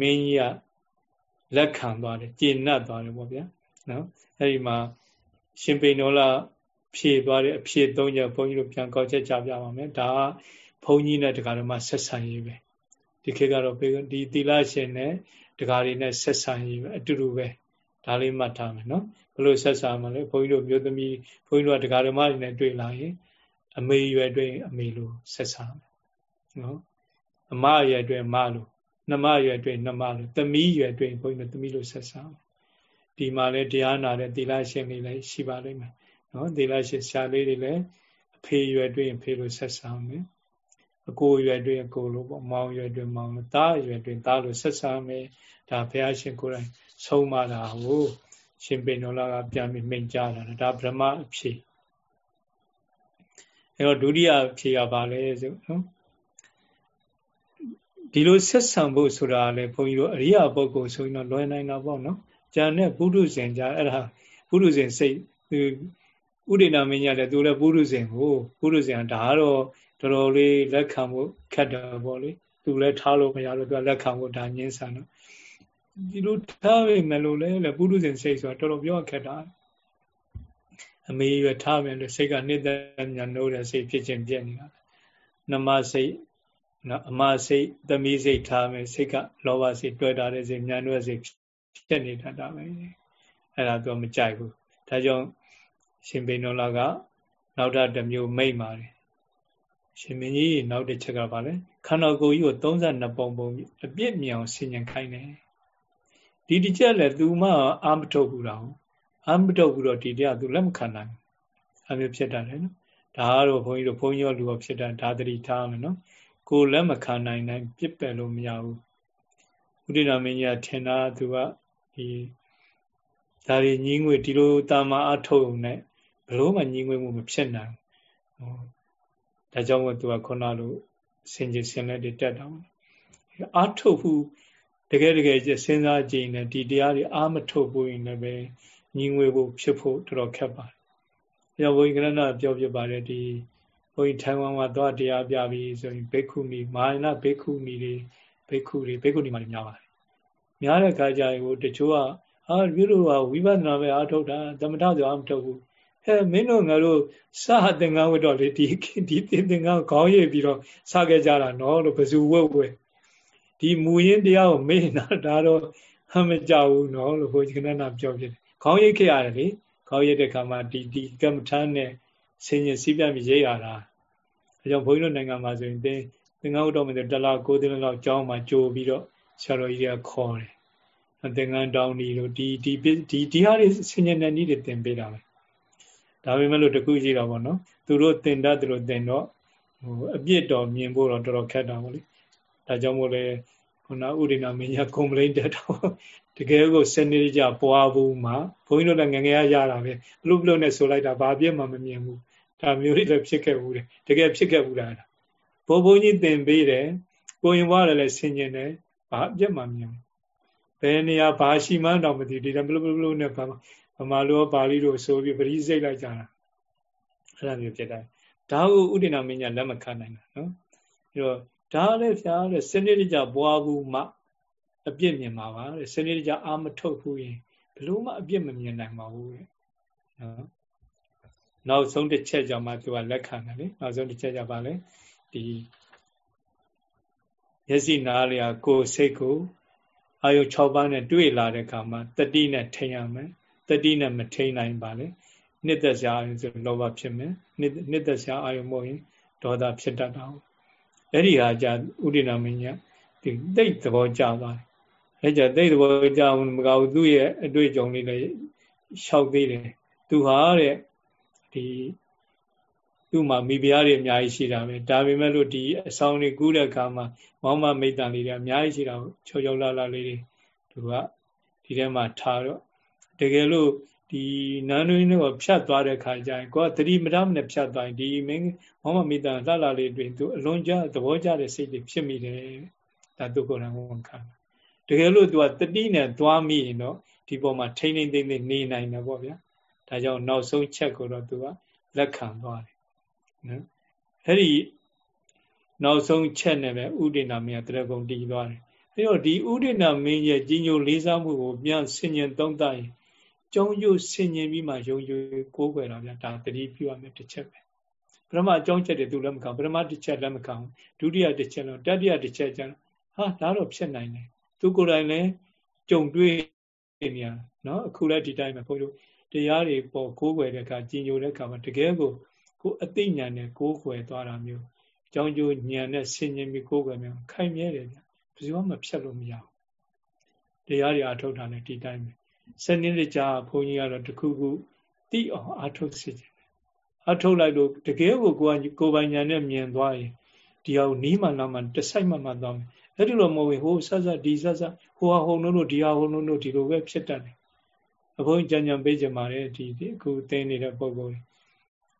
မင်းကြီးကလက်ခံသွားတယ်ကျေနပ်သွားတယ်ပေါ့ဗျာနော်အဲ့ဒီမှာရှင်ပိန်တော်လာဖြည့်သွားတဲ့အဖြည့်သုံးချက်ဘုန်းကြီးတို့ပြန်ကောက်ချက်ကြပြပါမယ်ဒါကဘုန်းကြီးနဲ့တရားတော်မှာဆက်ဆံရေးပဲ ဒီခေတ်ကတော့ဒီသီလရှင်နဲ့တရားတွေနဲ့ဆက်ဆံရေးပဲအတူတူပဲဒါလေးမှတ်ထားမယ်နော်ဘလို့ဆက်ဆံမလဲဘုန်းကြီးတို့မျိုးသမီးဘုန်းကြီးတို့ကတရားဓမ္မတွေနဲ့တွေ့လာရင်အမေရွယ်တွေ့အမေလိုဆက်ဆံမယ်နော်အမရွယ်တွေ့မလိုနှမရွယ်တွေ့နှမလိုသမီးရွယ်တွေ့ဘုန်းကြီးတို့သမီးလိုဆက်ဆံမယ်ဒီမှာလည်းတရားနာတဲ့သီလရှင်တွေလည်းရှိပါလိမ့်မယ်နော်သီလရှင်ဆရာလေးတွေလည်းအဖေရွယ်တွေ့ရင်ဖေလိုဆက်ဆံမယ် အကိုရွယ်တွေ့အကိုလိုပေါ့မောင်ရွယ်တွေ့မောင်လိုသားရွယ်တွေ့သားလိုဆက်ဆံမယ်ဒါဘုရားရှင်ကိုယ်တိုင်ဆုံးမတာကိုရှင်ပေနောလာကပြန်ပြီးမိန့်ကြားတာဒါဗြဟ္မအဖြစ်အဲတော့ဒုတိယအဖြစ်ကဘာလဲဆိုနော်ဒီလိုဆက်ဆံဖို့ဆိုတာလေဘုန်းကြီးတို့အရိယာပုဂ္ဂိုလ်ဆိုရင်တော့လွယ်နိုင်တာပေါ့နော်။ကျန်တဲ့ပုရုဇဉ်ကြအဲ့ဒါပုရုဇဉ်စိတ်ဥဒိနာမင်းကြီးလည်းသူလည်းပုရုဇဉ်ကိုပုရုဇဉ်ဒါကတော့ တော်တော်လေးလက်ခံဖို့ခက်တယ်ပေါ့လေ။သူလည်းထားလို့မရလို့သူကလက်ခံဖို့ဒါညင်းဆန်တော့ဒီလိုထားပြီမလို့လဲလေပုရုဇဉ်စိတ်ဆိုတာတော်တော်ပြောခက်တာအမေရထားမယ်လို့စိတ်ကနှစ်သက်ညာနိုးတဲ့စိတ်ဖြစ်ခြင်းပြည့်နေတာနမစိတ်နော်အမစိတ်သမီးစိတ်ထားမယ်စိတ်ကလောဘစိတ်တွေ့တာတဲ့စိတ်ညာနိုးတဲ့စိတ်ဖြစ်နေတတ်တာပဲအဲ့ဒါသူမကြိုက်ဘူးဒါကြောင့်ရှင်ပိဏောလာကနောက်ထပ်တစ်မျိုးမိတ်ပါတယ် ရှင်မင်းကြီးနောက်တစ်ချက်ကပါလဲခန္ဓာကိုယ်ကြီးကို32ပုံပုံအပြစ်မြောင်ဆင်ញံခိုင်းတယ်ဒီတစ်ချက်လည်းသူမှအာမထုတ်ဘူးတော့အာမထုတ်ဘူးတော့ဒီတရားသူလက်မခံနိုင်အမျိုးဖြစ်တတ်တယ်နော်ဒါကတော့ဘုန်းကြီးတို့ဘုန်းကြီးရောလူရောဖြစ်တာဒါတတိထားမယ်နော်ကိုလက်မခံနိုင်နိုင်ပြစ်ပယ်လို့မရဘူးဥဒိနာမင်းကြီးကထင်တာသူကဒီဒါရီညီငွေဒီလိုတာမအထုတ်နဲ့ဘလို့မှညီငွေမှုမဖြစ်နိုင်ဘူး ဒါကြောင့်မို့သူကခုနလိုစင်ကြီးစင်လက်တွေတက်တာအာထုတ်ဖို့တကယ်တကယ်စဉ်းစားကြည့်နေဒီတရားတွေအာမထုတ်ဖို့ရင်လည်းညီငွေဖို့ဖြစ်ဖို့တော်တော်ခက်ပါတယ်။ပြောဘုန်းကြီးကရဏပြောပြပါတယ်ဒီဘုန်းကြီးထိုင်ဝမ်မှာသွားတရားပြပြီးဆိုရင်ဘိက္ခုနီမာယနာဘိက္ခုနီတွေဘိက္ခုတွေဘိက္ခုနီမှာများပါတယ်။များတဲ့ခါကျရင်ဟိုတချို့ကအာပြုလို့ကဝိပဿနာပဲအားထုတ်တာသမထဆိုအားမထုတ်ဘူး။ အဲမင်းတို့ငါတို့စဟသင်္ကန်းဝတ်တော့လေဒီဒီသင်္ကန်းခေါင်းရိပ်ပြီးတော့စခဲ့ကြတာနော်လို့ဘယ်သူဝက်ဝက်ဒီမူရင်းတရားကိုမေ့နေတာဒါတော့ဟမကြဘူးနော်လို့ဘုရားကနနာပြောပြတယ်ခေါင်းရိပ်ခဲ့ရတယ်လေခေါင်းရိပ်တဲ့ခါမှာဒီဒီကမ္မထာနဲ့ဆင်ញစီးပြပြီးရိပ်ရတာအဲကြောင့်ဘုန်းကြီးတို့နိုင်ငံမှာဆိုရင်သင်သင်္ကန်းဥတော်မယ်တလား9သိန်းလောက်ကျောင်းမှာကြိုပြီးတော့ဆရာတော်ကြီးကခေါ်တယ်သင်္ကန်းတောင်းဒီလိုဒီဒီဒီဒီဟာတွေဆင်ញတဲ့နည်းတွေသင်ပေးတာပဲ ဒါပေမဲ့လို့တခုရှိတော့ဗောနော်သူတို့သင်တတ်တယ်လို့သင်တော့ဟိုအပြစ်တော်မြင်ဖို့တော့တော်တော်ခက်တာဗောလေဒါကြောင့်မို့လဲခုနဥဒိနာမင်းကြီးကွန်ပလိန်တက်တော့တကယ်ကိုစနေကြပွားဘူးမှာဘုန်းကြီးတို့လည်းငငယ်ရရတာပဲဘလို့ဘလို့နဲ့ဆိုလိုက်တာဘာပြည့်မှမမြင်ဘူးဒါမျိုးတွေလည်းဖြစ်ခဲ့ဘူးတယ်တကယ်ဖြစ်ခဲ့ဘူးလားဘိုးဘုန်းကြီးသင်ပေးတယ်ကိုရင်ဘွားလည်းလည်းဆင်ញင်တယ်ဘာပြည့်မှမြင်ဘယ်နေရာဘာရှိမှန်းတော့မသိဒီလည်းဘလို့ဘလို့နဲ့ဘာ ဗမာလိုပါဠိလိုဆိုပြီးပရိစိတ်လိုက်ကြတာအဲ့လိုမျိုးဖြစ်တယ်ဒါကိုဥဒိနာမင်းကြီးလက်မခံနိုင်တာနော်ပြီးတော့ဒါလည်းဖျားတဲ့စနစ်တကျပွားဘူးမှအပြစ်မြင်ပါပါတဲ့စနစ်တကျအာမထုတ်ဘူးရင်ဘလို့မှအပြစ်မမြင်နိုင်ပါဘူးတဲ့နော်နောက်ဆုံးတစ်ချက်ကြောင့်မှသူကလက်ခံတယ်လေနောက်ဆုံးတစ်ချက်ကြောင့်ပါလေဒီမျက်စိနားလျာကိုယ်စိတ်ကိုအာယု6ပါးနဲ့တွေ့လာတဲ့အခါမှာတတိနဲ့ထိန်ရမယ် တတိနဲ့မထိန်နိုင်ပါလေနှစ်သက်စရာအာယုဆိုလောဘဖြစ်မယ်နှစ်နှစ်သက်စရာအာယုမဟုတ်ရင်ဒေါသဖြစ်တတ်တာအဲ့ဒီဟာじゃဥဒိနာမင်းကြီးဒီသိသဘောကြပါတယ်အဲ့ကြသိသဘောကြမကဘူးသူ့ရဲ့အတွေ့အကြုံလေးလည်းရှောက်သေးတယ်သူဟာတဲ့ဒီသူ့မှာမိဖုရားတွေအများကြီးရှိတာပဲဒါပေမဲ့လို့ဒီအဆောင်တွေကူးတဲ့အခါမှာမောင်မမိတ်တန်လေးတွေအများကြီးရှိတာချောချောလာလာလေးတွေသူကဒီထဲမှာထားတော့ တကယ်လို့ဒီနန်းတွင်းကိုဖြတ်သွားတဲ့ခါကျရင်ကိုကသတိမရမနဲ့ဖြတ်သွားရင်ဒီမင်းမောင်မမိတန်လှလာလေးတွင်သူအလွန်ကြသဘောကျတဲ့စိတ်တွေဖြစ်မိတယ်ဒါသူကိုယ်တိုင်ဝန်ခံတကယ်လို့သူကတတိနဲ့သွားမိရင်တော့ဒီပေါ်မှာထိမ့်ထိမ့်သိမ့်သိမ့်နေနိုင်တယ်ပေါ့ဗျာဒါကြောင့်နောက်ဆုံးချက်ကိုတော့သူကလက်ခံသွားတယ်နော်အဲ့ဒီနောက်ဆုံးချက်နဲ့ပဲဥဒိဏမင်းကတရဂုံတည်သွားတယ်အဲ့တော့ဒီဥဒိဏမင်းရဲ့ကြီးညိုလေးစားမှုကိုပြန်ဆင်ញင်သုံးသပ်ရင် ကျုံယုဆင်ញင်ပြီးမှယုံကြည်ကိုးကွယ်တော့ဗျာဒါတတိပြုရမယ်တစ်ချက်ပဲပထမအကြောင်းချက်တွေသူလည်းမခံပထမတစ်ချက်လည်းမခံဒုတိယတစ်ချက်တော့တတိယတစ်ချက်ကျတော့ဟာဒါတော့ဖြစ်နိုင်တယ်သူကိုယ်တိုင်လည်းကြုံတွေ့နေရနော်အခုလည်းဒီတိုင်းပဲဘုန်းကြီးတရားတွေပေါ်ကိုးကွယ်တဲ့အခါကြည်ညိုတဲ့အခါမှာတကယ်ကိုကိုအသိဉာဏ်နဲ့ကိုးကွယ်သွားတာမျိုးအကြောင်းကျိုးဉာဏ်နဲ့ဆင်ញင်ပြီးကိုးကွယ်မျိုးခိုင်မြဲတယ်ဗျဘယ်သူမှဖြတ်လို့မရဘူးတရားတွေအထုတ်တာလည်းဒီတိုင်းပဲ စနစ်တကျဘုန်းကြီးကတော့တခုခုသိအောင်အထုတ်စေချင်တယ်အထုတ်လိုက်လို့တကယ်ကိုကိုယ်ကကိုယ်ပိုင်ဉာဏ်နဲ့မြင်သွားရင်ဒီဟာကိုနီးမှလာမှတဆိုင်မှမှသွားမယ်အဲ့ဒီလိုမဟုတ်ဘူးဟိုဆက်ဆက်ဒီဆက်ဆက်ဟိုဟာဟိုလို့လို့ဒီဟာဟိုလို့လို့ဒီလိုပဲဖြစ်တတ်တယ်အဘုန်းကြီးကြံကြံပေးကြပါတယ်ဒီအခုသိနေတဲ့ပုံပုံ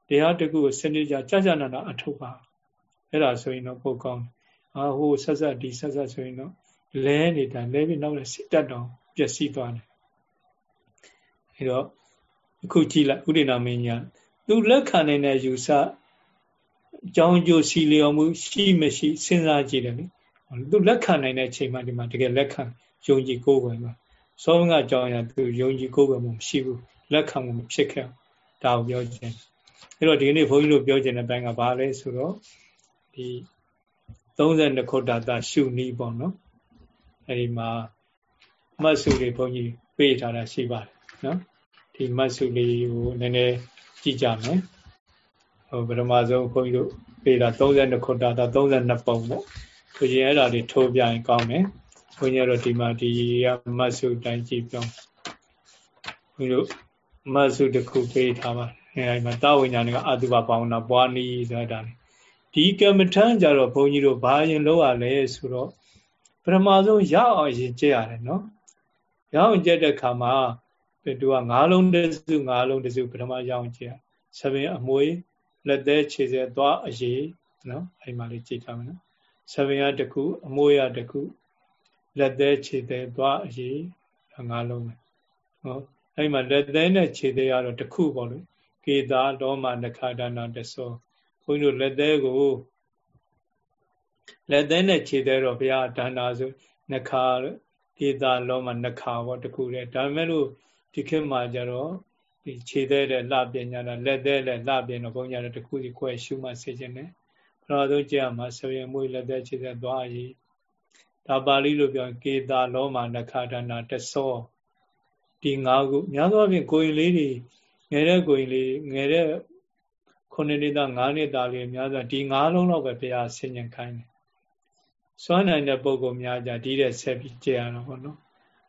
တရားတကူကိုစနစ်ကြကြာကြာနာနာအထုတ်ပါအဲ့ဒါဆိုရင်တော့ပုတ်ကောင်းအာဟိုဆက်ဆက်ဒီဆက်ဆက်ဆိုရင်တော့လဲနေတာလဲပြီးနောက်လည်းစိတ်တက်တော့ပျက်စီးသွားတယ် အဲ့တော့အခုကြည့်လိုက်ဥဒိနာမင်းညာသူလက်ခံနိုင်တဲ့ယူဆအကြောင်းကျိုးစီလျော်မှုရှိမရှိစဉ်းစားကြည့်တယ်လေသူလက်ခံနိုင်တဲ့ချိန်မှဒီမှာတကယ်လက်ခံယုံကြည်ကိုးကွယ်မှာစောကကြောင်းရသူယုံကြည်ကိုးကွယ်မှုမရှိဘူးလက်ခံမှုမဖြစ်ခဲ့ဒါကိုပြောခြင်းအဲ့တော့ဒီနေ့ဘုန်းကြီးတို့ပြောခြင်းတဲ့ဘက်ကဘာလဲဆိုတော့ဒီ32ခုတာတာရှုနီးပေါ့နော်အဲ့ဒီမှာမတ်စုတွေဘုန်းကြီးပေးထားတာရှိပါတယ် နော်ဒီမတ်စုလေးကိုနည်းနည်းကြည့်ကြမယ်ဟိုပထမဆုံးဘုန်းကြီးတို့ပေးတာ32ခုတာတာ32ပုံပေါ့ဆိုရင်အဲ့ဒါတွေထိုးပြရင်ကောင်းမယ်ဘုန်းကြီးတို့ဒီမှာဒီရမတ်စုတိုင်းကြည့်ပြောင်းဘုန်းကြီးတို့မတ်စုတစ်ခုပေးထားပါအဲဒီမှာတာဝိညာဏကအတုပဘာဝနာပွားနည်းဆိုတာဒါဒီကမ္မထမ်းကြတော့ဘုန်းကြီးတို့ဘာရင်လောက်ရလဲဆိုတော့ပထမဆုံးရအောင်ရင်ကြည့်ရတယ်နော်ရအောင်ကြည့်တဲ့ခါမှာ သူကငါးလုံးတစုငါးလုံးတစုပထမရအောင်ကြည့်ရဆပင်အမွေလက်သေးခြေစဲသွားအရေးနော်အဲ့မှာလေးကြည့်ထားမယ်နော်ဆပင်ရတခုအမွေရတခုလက်သေးခြေသေးသွားအရေးငါးလုံးပဲဟောအဲ့မှာလက်သေးနဲ့ခြေသေးရတော့တခုပေါ့လေကေတာလောမနခဒါနာတသောဘုန်းကြီးတို့လက်သေးကိုလက်သေးနဲ့ခြေသေးတော့ဘုရားဒါနာဆိုနခာကေတာလောမနခာပေါ့တခုတည်းဒါပေမဲ့လို့ ဒီခေတ်မှာကျတော့ဒီခြေသေးတဲ့လှပညာနဲ့လက်သေးတဲ့လှပင်တော့ဘုန်းကြီးတို့တခုစီခွဲရှုမှစေခြင်းနဲ့ဘုရားတို့ကြည့်ရမှာဆရင်မွေးလက်သေးခြေသေးသွားရည်ဒါပါဠိလိုပြောကေတာလောမနခဒါနာတသောဒီ၅ခုများသောအားဖြင့်ကိုရင်လေးတွေငယ်တဲ့ကိုရင်လေးငယ်တဲ့ခုနှစ်နှစ်သား၅နှစ်သားလေးများစွာဒီ၅လုံးတော့ပဲဘုရားဆင်ញံခိုင်းတယ်စွမ်းနိုင်တဲ့ပုံကောများကြဒီတဲ့ဆက်ပြီးကြည့်ရတော့ဘောနော်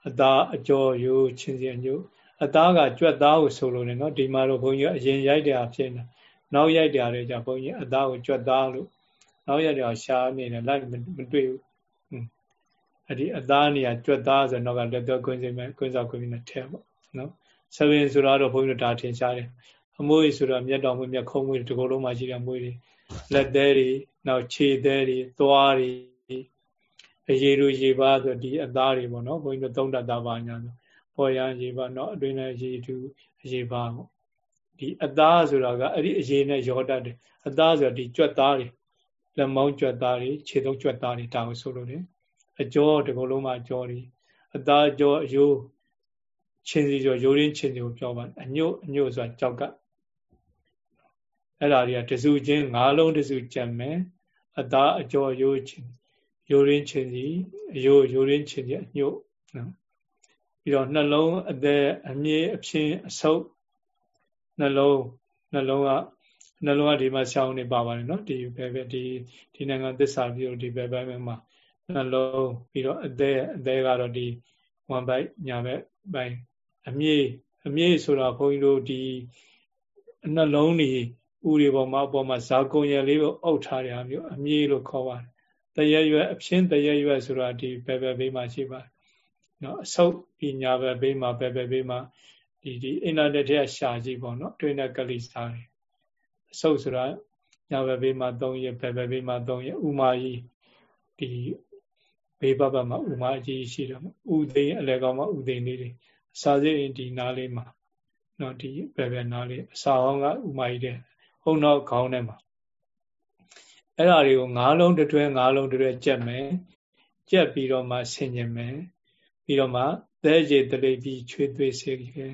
အသားအကျော်ရိုးချင်းစီအညို့ အသားကကြွက်သားကိုဆိုလို့နေနော်ဒီမှာတော့ဘုန်းကြီးအရင်ရိုက်တယ်အဖြစ်နေနောက်ရိုက်တယ်လည်းじゃဘုန်းကြီးအသားကိုကြွက်သားလို့နောက်ရိုက်တယ်ရှားနေတယ်လိုက်မတွေ့ဘူးအဲ့ဒီအသားနေရာကြွက်သားဆိုတော့ကလက်တော့ကွင်းစင်မဲ့ကွင်းစောက်ကွင်းနဲ့ထဲပေါ့နော်ဆပင်ဆိုတော့ဘုန်းကြီးတို့ဒါထင်ရှားတယ်အမွေးဆိုတော့မျက်တော်မွေးမျက်ခုံးမွေးဒီကုလုံးမှာရှိတဲ့မွေးတွေလက်သေးတွေနောက်ခြေသေးတွေသွားတွေအရေတို့ရေပါဆိုဒီအသားတွေပေါ့နော်ဘုန်းကြီးတို့သုံးတတ်တာပါညာဆို ပေါ်ရရေပါနော်အတွင်းနဲ့ရေတူအရေပါပေါ့ဒီအသားဆိုတာကအဲ့ဒီအရေနဲ့ရောတတ်တယ်အသားဆိုတာဒီကြွက်သားတွေလက်မောင်းကြွက်သားတွေခြေသုံးကြွက်သားတွေဒါကိုဆိုလို့တယ်အကျော်ဒီကုလုံးမှာအကျော်တွေအသားအကျော်အယိုးချင်းစီကျော်ရိုးရင်းချင်းစီကိုပြောပါအညို့အညို့ဆိုတာကြောက်ကအဲ့ဒါတွေကတစုချင်းငါးလုံးတစုကြံမယ်အသားအကျော်ရိုးချင်းရိုးရင်းချင်းစီအယိုးရိုးရင်းချင်းစီအညို့နော် ပြီးတော့နှလုံးအသက်အမြင့်အဖြင်းအဆုပ်နှလုံးနှလုံးကနှလုံးကဒီမှာဆောင်းနေပါပါတယ်နော်ဒီဘယ်ဘက်ဒီဒီနိုင်ငံသစ္စာပြုဒီဘက်ဘက်မှာနှလုံးပြီးတော့အသက်အသက်ကတော့ဒီဝမ်ဘိုက်ညာဘက်ပိုင်းအမြင့်အမြင့်ဆိုတာဘုန်းကြီးတို့ဒီနှလုံးတွေဥတွေပေါ်မှာအပေါ်မှာဇာကုံရလေးကိုအုပ်ထားတဲ့အမျိုးအမြင့်လို့ခေါ်ပါတယ်တရရွယ်အဖြင်းတရရွယ်ဆိုတာဒီဘယ်ဘက်ဘေးမှာရှိပါတယ် နော်အဆုပ်ဒီညာဘက်ဘေးမှာဘယ်ဘက်ဘေးမှာဒီဒီအင်တာနက်ထဲရှာကြည့်ပေါ့နော်တွင်းတဲ့ကလိစားတွေအဆုပ်ဆိုတာညာဘက်ဘေးမှာ3ရက်ဘယ်ဘက်ဘေးမှာ3ရက်ဥမာကြီးဒီဘေးဘက်မှာဥမာကြီးရှိတယ်ဥသိအလဲကောင်မှာဥသိလေးတွေအစာစိတ်ဒီနားလေးမှာနော်ဒီဘယ်ဘက်နားလေးအစာဟောင်းကဥမာကြီးတဲ့ဟုတ်တော့ခေါင်းထဲမှာအဲ့ဒါတွေကိုငါးလုံးတွဲငါးလုံးတွဲကြက်မယ်ကြက်ပြီးတော့မှဆင်ញင်မယ် ပြီးတော့မှသဲကြေတလိပြီးချွေသွေးစေခဲ့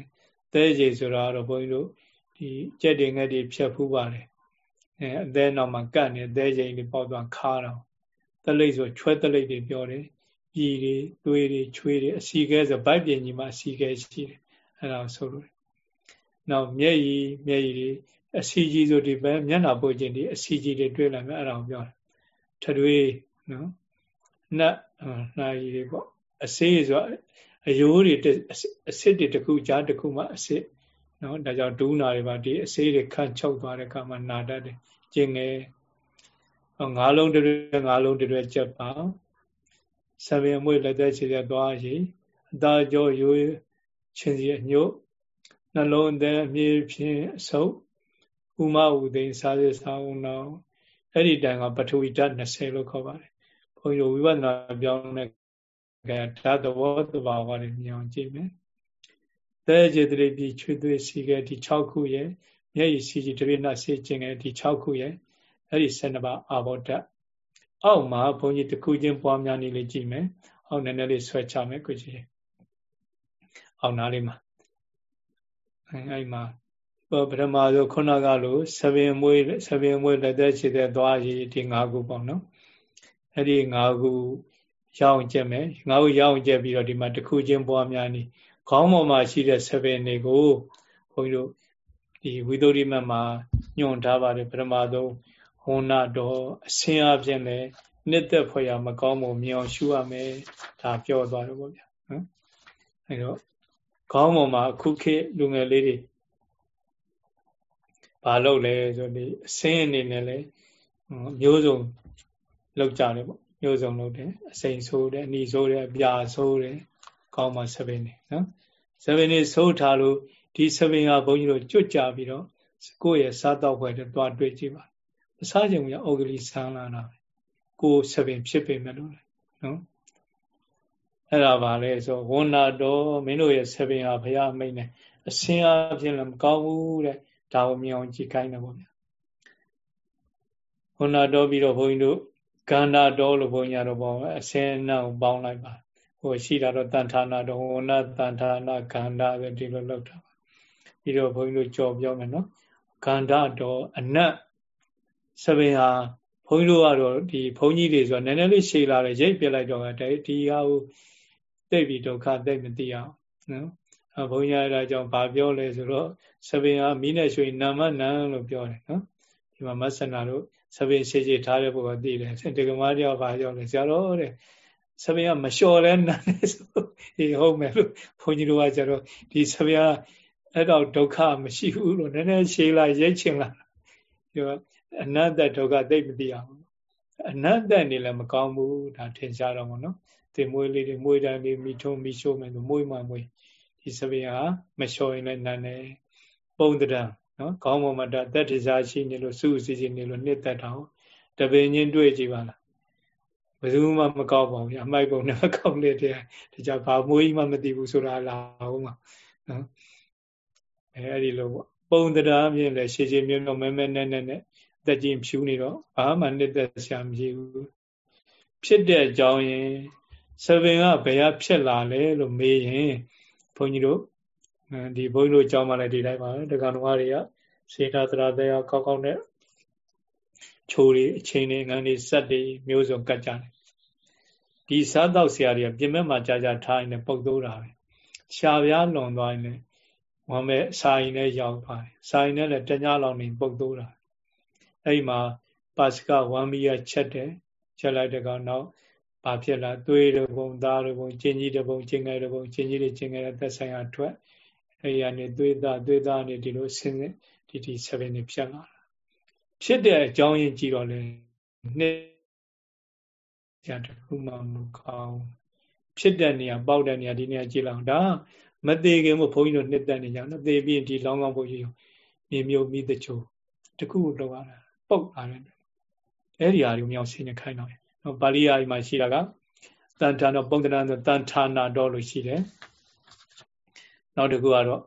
သဲကြေဆိုတာတော့ဘုန်းကြီးတို့ဒီကြက်တွေငှက်တွေဖြတ်ဖူးပါတယ်အဲအသေးနောက်မှာကတ်နေသဲကြေတွေပေါက်သွားခါတော့တလိဆိုချွဲတလိတွေပြောတယ်ပြည်တွေသွေးတွေချွေးတွေအစီခဲဆိုဗိုက်ပြင်ကြီးမှာအစီခဲရှိတယ်အဲ့ဒါဆိုလို့နောက်မျက်ရည်မျက်ရည်တွေအစီကြီးဆိုဒီပဲမျက်နှာပုတ်ခြင်းဒီအစီကြီးတွေတွေ့လာမယ်အဲ့ဒါကိုပြောတယ်ထထွေးနော်နတ်နှာရည်တွေပေါ့ အစေးဆိုအယိုးတွေအစစ်တွေတစ်ခုကြားတစ်ခုမှအစစ်နော်ဒါကြောင့်ဒူးနာတွေပါဒီအစေးတွေခန့်ချုပ်သွားတဲ့အခါမှာနာတတ်တယ်ကျင်ငယ်ငါးလုံးတွေငါးလုံးတွေချက်ပါဆံပင်အမွေလက်သက်ခြေသက်သွားရည်အသားကြောရိုးချင်းစီအညို့နှလုံးအသက်အမြင့်ဖြင့်အဆုပ်ဥမဥသိမ်းစားရစားအောင်တော့အဲ့ဒီတန်ကပထဝီဓာတ်20လို့ခေါ်ပါတယ်ဘုန်းကြီးတို့ဝိပဿနာပြောင်းတဲ့ ကဲဓာတ်သဘောတဘာဝတွေမြင်အောင်ကြည့်မယ်သဲကျေတိပိချွေသွေးစီခဲ့ဒီ6ခုရဲ့မျက်ရည်စီကြီးတပိနာစေခြင်းခဲ့ဒီ6ခုရဲ့အဲ့ဒီ12ပါးအာဘောဓာတ်အောက်မှာဘုန်းကြီးတစ်ခုချင်းပွားများနေလေးကြည့်မယ်အောက်နည်းနည်းလေးဆွဲချမယ်ကိုကြီးအောက်နားလေးမှာအဲအဲ့မှာပထမဆိုခုနကလိုဆပင်မွေးဆပင်မွေးလက်သက်ခြေသက်သွားရည်ဒီ၅ခုပေါ့နော်အဲ့ဒီ၅ခု ရအောင်ကျက်မယ်၅ခုရအောင်ကျက်ပြီးတော့ဒီမှာတစ်ခုချင်းပွားများနေခေါင်းပေါ်မှာရှိတဲ့ဆပင်တွေကိုဘုန်းကြီးတို့ဒီဝိသုဒ္ဓိမတ်မှာညွှန်ထားပါတယ်ပထမဆုံးဟောနာတော်အစင်းအပြည့်နဲ့နှစ်သက်ဖွယ်ရမကောင်းမှုမြင်အောင်ရှုရမယ်ဒါပြောသွားတယ်ပေါ့ဗျာနော်အဲတော့ခေါင်းပေါ်မှာအခုခေတ်လူငယ်လေးတွေဘာလုပ်လဲဆိုဒီအစင်းအနေနဲ့လဲမျိုးစုံလောက်ကြတယ်ပေါ့ မျိုးစုံလောက်တယ်အစိန်ဆိုးတယ်အနီဆိုးတယ်အပြာဆိုးတယ်ကောင်းမှဆပင်းနေနော်ဆပင်းနေဆိုးထားလို့ဒီဆပင်းကဘုန်းကြီးတို့ကြွကြပြီးတော့ကိုယ့်ရဲ့စားတော့ဘွယ်တွေတွားတွေ့ကြည့်ပါမစားကြဘူးရဩဂလိဆန်းလာတာကိုယ်ဆပင်ဖြစ်ပေမဲ့လို့နော်အဲ့ဒါပါလေဆိုဝန္နာတော်မင်းတို့ရဲ့ဆပင်ဟာဘုရားမိတ်နဲ့အစင်းအပြင်လည်းမကောင်းဘူးတဲ့ဒါကိုမြင်အောင်ကြည့်ခိုင်းတယ်ပေါ့ဗျာဝန္နာတော်ပြီးတော့ဘုန်းကြီးတို့ ကန္တာတော်လို့ဘုန်းကြီးတို့ပေါ့အစင်းနဲ့ပေါင်းလိုက်ပါဟိုရှိတာတော့တန်ထာနာတော်ဝန္နာတန်ထာနာကန္တာပဲဒီလိုလောက်တာပါပြီးတော့ဘုန်းကြီးတို့ကြော်ပြောမယ်နော်ကန္တာတော်အနတ်ဆပင်ဟာဘုန်းကြီးတို့ကတော့ဒီဘုန်းကြီးတွေဆိုတော့နည်းနည်းလေးရှည်လာတယ်ရိတ်ပြလိုက်တော့တယ်ဒီဟာကိုသိပြီဒုက္ခသိမသိအောင်နော်အဘုန်းကြီးအဲ့ဒါကြောင့်ဗာပြောလဲဆိုတော့ဆပင်ဟာမိနဲ့ရွှေနာမနံလို့ပြောတယ်နော်ဒီမှာမဆန္ဒတို့ ဆပင်ရှည်ရှည်ထားတဲ့ဘုရားသိတယ်တက္ကမတယောက်ဗာပြောလဲဆရာတော်တဲ့ဆပင်ကမလျှော်လဲနာနေဆိုဟေးဟုတ်မယ်လို့ဘုန်းကြီးတို့ကကျတော့ဒီဆပင်ကအဲ့တော့ဒုက္ခမရှိဘူးလို့နည်းနည်းရှည်လာရိတ်ချင်လာဒီအနတ္တဒုက္ခသိမသိအောင်အနတ္တနေလည်းမကောင်းဘူးဒါထင်ရှားတော့မနော်တင်မွေးလေးတွေမွေးတိုင်းလေးမိထုံးမိရှိုးမယ်ဆိုမွေးမှမွေးဒီစပင်းဟာမလျှော်ရင်လည်းနာနေပုံတံ နော်ခေါင်းပေါ်မှာတက်တစ္ဆာရှိနေလို့စုစည်းစည်းနေလို့နှစ်သက်တောင်တပင်ချင်းတွေ့ကြည့်ပါလားဘယ်သူမှမကောက်ပါဘူးအမိုက်ပုံနဲ့မကောက်လေတဲ့ဒါကြဘာမွေးမှမသိဘူးဆိုတာလာအောင်မှာနော်အဲအဲ့ဒီလိုပေါ့ပုံတရားမြင်လဲရှည်ရှည်မြုံမြုံမဲမဲနဲ့နဲ့နဲ့တက်ကြီးဖြူနေတော့ဘာမှနှစ်သက်ဆရာမရှိဘူးဖြစ်တဲ့အကြောင်းရင်ဆဗင်ကဘယ်ကဖြစ်လာလဲလို့မေးရင်ဘုန်းကြီးတို့ ဒီဘုန်းကြီးတို့ကြောင်းမှလည်းဒီတိုင်းပါဒကာတော်တွေကစေတသရတရားကောက်ကောက်နဲ့ချိုးတွေအချိန်တွေငန်းတွေစက်တွေမျိုးစုံကတ်ကြတယ်ဒီစားတော့ဆရာတွေကပြင်မဲ့မှာကြာကြာထားရင်ပုတ်သိုးတာပဲရှားပြားလွန်သွားရင်လည်းဝမ်းမဲ့စာရင်လည်းရောက်သွားတယ်စာရင်လည်းတညလောက်နေပုတ်သိုးတာအဲ့ဒီမှာပါစကဝမ်းမီရချက်တယ်ချက်လိုက်တဲ့ကောင်နောက်ဘာဖြစ်လာသွေးတဲ့ဘုံသားတဲ့ဘုံကျင်းကြီးတဲ့ဘုံကျင်းငယ်တဲ့ဘုံကျင်းကြီးတွေကျင်းငယ်တဲ့သက်ဆိုင်ရာထွက် အဲ့ဒီကနေသွေးသားသွေးသားနေဒီလိုဆင်းဒီဒီ7နေဖြစ်လာတာဖြစ်တဲ့အကြောင်းရင်းကြည့်တော့လေနှစ်ကြတခုမှမကောင်းဖြစ်တဲ့နေရာပေါက်တဲ့နေရာဒီနေရာကြည့်လောက်ဒါမသေးခင်မို့ဘုန်းကြီးတို့နှစ်သက်နေကြနော်သေပြီးဒီလောင်းကောင်းဘုန်းကြီးမြေမြုပ်မိတချို့တခုလောက်ရတာပုတ်လာတယ်အဲ့ဒီဟာကိုမြောက်ဆင်းနေခိုင်းတော့နော်ပါဠိယာမှာရှိတာကတန်ထာတော့ပုံသဏ္ဍာန်ဆိုတန်ထာနာတော်လို့ရှိတယ် နောက်တစ်ခုကတော့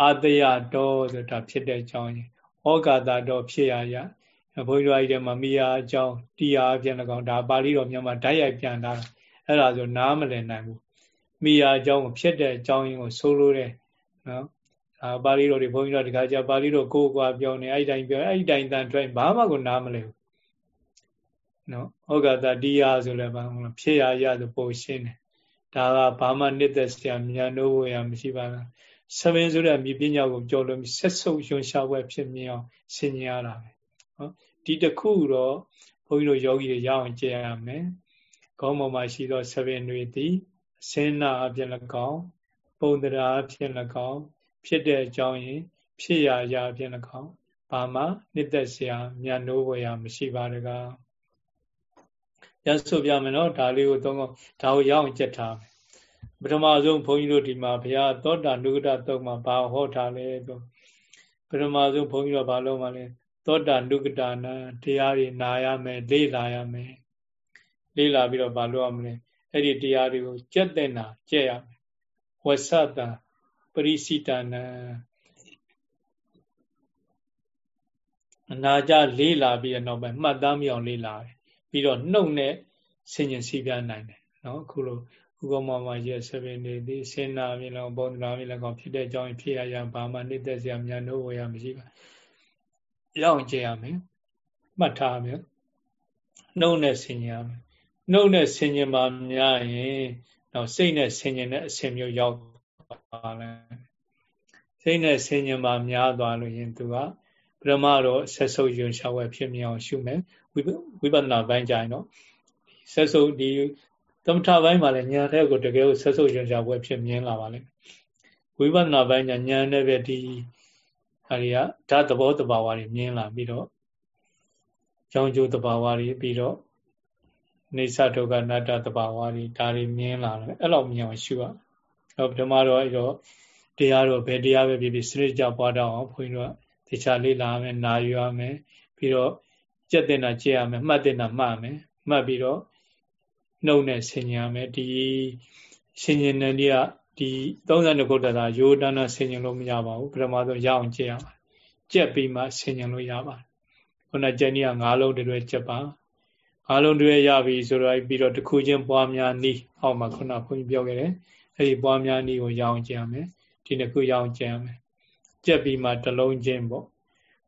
အာတယတော်ဆိုတာဖြစ်တဲ့အကြောင်းဩကာသတော်ဖြစ်ရရဘုန်းကြီးတို့အဲ့ဒီမှာမိယာအကြောင်းတရားအပြင်၎င်းဒါပါဠိတော်မြန်မာဓာတ်ရိုက်ပြန်တာအဲ့ဒါဆိုနားမလည်နိုင်ဘူးမိယာအကြောင်းကိုဖြစ်တဲ့အကြောင်းရင်းကိုဆိုလိုတယ်နော်အာပါဠိတော်တွေဘုန်းကြီးတို့တခါကျပါဠိတော်ကိုယ်ကွာပြောနေအဲ့တိုင်းပြောအဲ့တိုင်းတန်ထွက်ဘာမှကိုနားမလဲဘူးနော်ဩဃတတရားဆိုလည်းဘာမှဖြစ်ရရဆိုပိုရှင်းတယ် ဒါကဘာမှနှစ်သက်စရာမြန်လို့ရမရှိပါဘူးဆမင်းဆိုတဲ့မြေပညာကိုကြော်လို့ဆက်ဆုပ်ယွန်ရှားပွဲဖြစ်မြင်အောင်ဆင်ញင်ရတာပဲနော်ဒီတခုတော့ဘုန်းကြီးတို့ယောဂီတွေရအောင်ကြည့်ရမယ်ခေါင်းပေါ်မှာရှိသောဆပင်တွေသည်အစင်းနာအပြင်၎င်းပုံတရားအပြင်၎င်းဖြစ်တဲ့အကြောင်းရင်ဖြစ်ရာရာအပြင်၎င်းဘာမှနှစ်သက်စရာမြန်လို့ဝယ်ရမရှိပါတကား ရဆိုပြမယ်နော်ဒါလေးကိုသုံးတော့ဒါကိုရအောင်ကြက်ထားမယ်ပထမဆုံးဘုန်းကြီးတို့ဒီမှာဘုရားသောတာနုကတသုံးမှာဘာဟောထားလဲဆိုပထမဆုံးဘုန်းကြီးတို့ဘာလို့မှလဲသောတာနုကတနာတရားတွေနာရမယ်လေ့လာရမယ်လေ့လာပြီးတော့ဘာလို့ရမလဲအဲ့ဒီတရားတွေကိုကြက်တဲ့နာကြက်ရမယ်ဝဆတံပရိစိတနာအနာကြလေးလာပြီးတော့နောက်ပိုင်းမှတ်သားမိအောင်လေးလာတယ် ပြီးတော့နှုတ်နဲ့ဆင်ញင်စီးပြနိုင်တယ်နော်အခုလိုဥပမာမှာရဲ့ဆပင်နေသည်စင်နာမြင်လောဘုံနာမြင်လောဖြစ်တဲ့အကြောင်းဖြစ်ရရဘာမှနှိမ့်သက်စရာမြန်လို့ဝေရမရှိပါရအောင်ကြည့်ရမယ်မှတ်ထားမယ်နှုတ်နဲ့ဆင်ញင်ရမယ်နှုတ်နဲ့ဆင်ញင်ပါများရင်တော့စိတ်နဲ့ဆင်ញင်တဲ့အဆင်မျိုးရောက်ပါလဲစိတ်နဲ့ဆင်ញင်ပါများသွားလို့ရင်သူကပရမတော့ဆက်ဆုပ်ယွန်ရှာဝဲဖြစ်မြောင်ရှုမယ် ဝိပဿနာပိုင်းကြရင်တော့ဆက်ဆုပ်ဒီသမထပိုင်းမှာလည်းညာတဲ့ကိုတကယ်ကိုဆက်ဆုပ်ယွန်ရှာဝဲဖြစ်မြင်လာပါလိမ့်ဝိပဿနာပိုင်းညာညာနဲ့ပဲဒီဟာတွေကဓာတ်သဘောတဘာဝတွေမြင်လာပြီးတော့ကြောင်းကျိုးတဘာဝတွေပြီးတော့နေသဒုက္ခနတ္တတဘာဝတွေဒါတွေမြင်လာတယ်အဲ့လိုမြင်အောင်ရှုရအောင်ပထမတော့အဲ့တော့တရားတော့ဘယ်တရားပဲဖြစ်ဖြစ်စနစ်ကြပွားတော့အောင်ဘုန်းကြီးတို့ကတခြားလေးလာမယ်နာယူရမယ်ပြီးတော့ ကြက်တင်တာကြည့်ရမယ်မှတ်တင်တာမှတ်မယ်မှတ်ပြီးတော့နှုတ်နဲ့ဆင်ញရမယ်ဒီဆင်ញင်တဲ့နေ့ကဒီ32ခုတည်းသာရိုးတန်းတန်းဆင်ញင်လို့မရပါဘူးပထမဆုံးရအောင်ကြည့်ရပါကြက်ပြီးမှဆင်ញင်လို့ရပါတယ်ခုနကြက်နေ့က၅လုံးတည်းကြက်ပါ၅လုံးတည်းရပြီဆိုတော့ပြီးတော့တစ်ခုချင်းပွားများနီးအောက်မှာခုနဘုန်းကြီးပြောခဲ့တယ်အဲ့ဒီပွားများနီးကိုရအောင်ကြည့်ရမယ်ဒီနှစ်ခုရအောင်ကြည့်ရမယ်ကြက်ပြီးမှတစ်လုံးချင်းပေါ့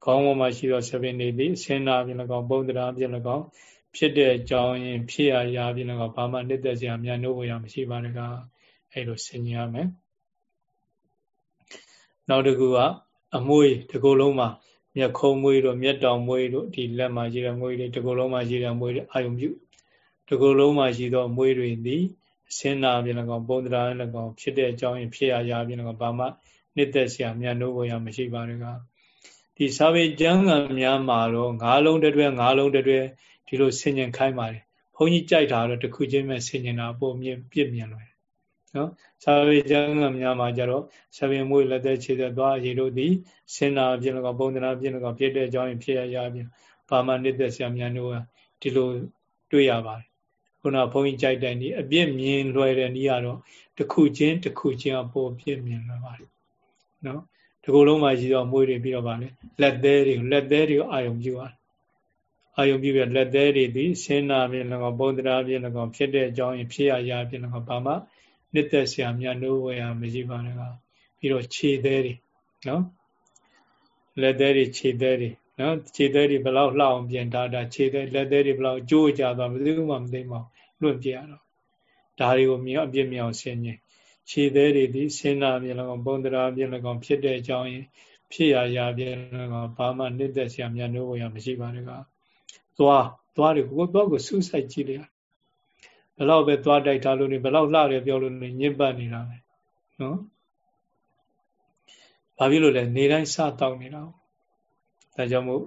ခေါင်းပေါ်မှာရှိတော့ဆပင်နေသည်ဆင်းနာပြင်၎င်းပုံသဏ္ဍာန်ပြင်၎င်းဖြစ်တဲ့အကြောင်းရင်ဖြစ်ရရာပြင်၎င်းဘာမှနှစ်သက်စရာမြန်လို့ရမရှိပါနဲ့ကအဲ့လိုဆင်ញရမယ်နောက်တစ်ခုကအမွေဒီကုလုံးမှာမျက်ခုံးမွေးတို့မျက်တောင်မွေးတို့ဒီလက်မှာရှိတဲ့မွေးတွေဒီကုလုံးမှာရှိတဲ့မွေးတွေအာယုံပြုဒီကုလုံးမှာရှိသောမွေးတွေသည်အစင်းနာပြင်၎င်းပုံသဏ္ဍာန်၎င်းဖြစ်တဲ့အကြောင်းရင်ဖြစ်ရရာပြင်၎င်းဘာမှနှစ်သက်စရာမြန်လို့ရမရှိပါနဲ့က ဒီစာပေကျမ်းဂန်များမှာတော့ငါးလုံးတတွဲငါးလုံးတတွဲဒီလိုဆင်ញင်ခိုင်းပါတယ်ဘုန်းကြီးကြိုက်တာတော့တခုချင်းပဲဆင်ញင်တာပုံမြင်ပြစ်မြင်လို့နော်စာပေကျမ်းဂန်များမှာကြတော့ဆပင်မွေးလက်သက်ခြေသက်သွားရေတို့သည်စင်နာပြင်းလောကပုံသနာပြင်းလောကဖြစ်တဲ့အကြောင်းဖြစ်ရရပြင်ဘာမှနှစ်သက်ဆရာများတို့ဒီလိုတွေ့ရပါတယ်ခုနဘုန်းကြီးကြိုက်တဲ့နည်းအပြစ်မြင်လွယ်တဲ့နည်းကတော့တစ်ခုချင်းတစ်ခုချင်းအပေါ်ပြစ်မြင်လွယ်ပါတယ်နော် ဒီကုလုံးမှာရှိတော့မွေးတွေပြီးတော့ဗာလေလက်သေးတွေလက်သေးတွေကိုအာယုံပြုရတယ်အာယုံပြုပြီးလက်သေးတွေဒီဆင်းနာပြင်၎င်းပုံသဏ္ဍာန်ပြင်၎င်းဖြစ်တဲ့အကြောင်းဖြစ်ရရပြင်၎င်းဘာမှနှစ်သက်ဆရာမြတ်နိုးဝယ်ရမရှိပါနဲ့ကပြီးတော့ခြေသေးတွေနော်လက်သေးတွေခြေသေးတွေနော်ခြေသေးတွေဘလောက်လှအောင်ပြင်ထားတာခြေသေးလက်သေးတွေဘလောက်ကြိုးကြသွားမသိဘူးမှမသိမအောင်လွင့်ပြရတော့ဒါတွေကိုမြင်အပြစ်မြောင်ဆင်းခြင်း ခြေသေးတွေဒီဆင်းနာပြင်၎င်းပုံတရာပြင်၎င်းဖြစ်တဲ့အကြောင်းရင်ဖြစ်ရရာပြင်၎င်းဘာမှနှစ်သက်ဆရာမြတ်နိုးဝယ်ရမရှိပါနဲ့ကသွားသွားတွေကိုသွားကိုစူးစိုက်ကြည့်လိုက်ဘလောက်ပဲသွားတိုက်ထားလို့နေဘလောက်လှတယ်ပြောလို့နေညစ်ပတ်နေတာပဲနော်ဘာဖြစ်လို့လဲနေတိုင်းစတောက်နေတာဒါကြောင့်မို့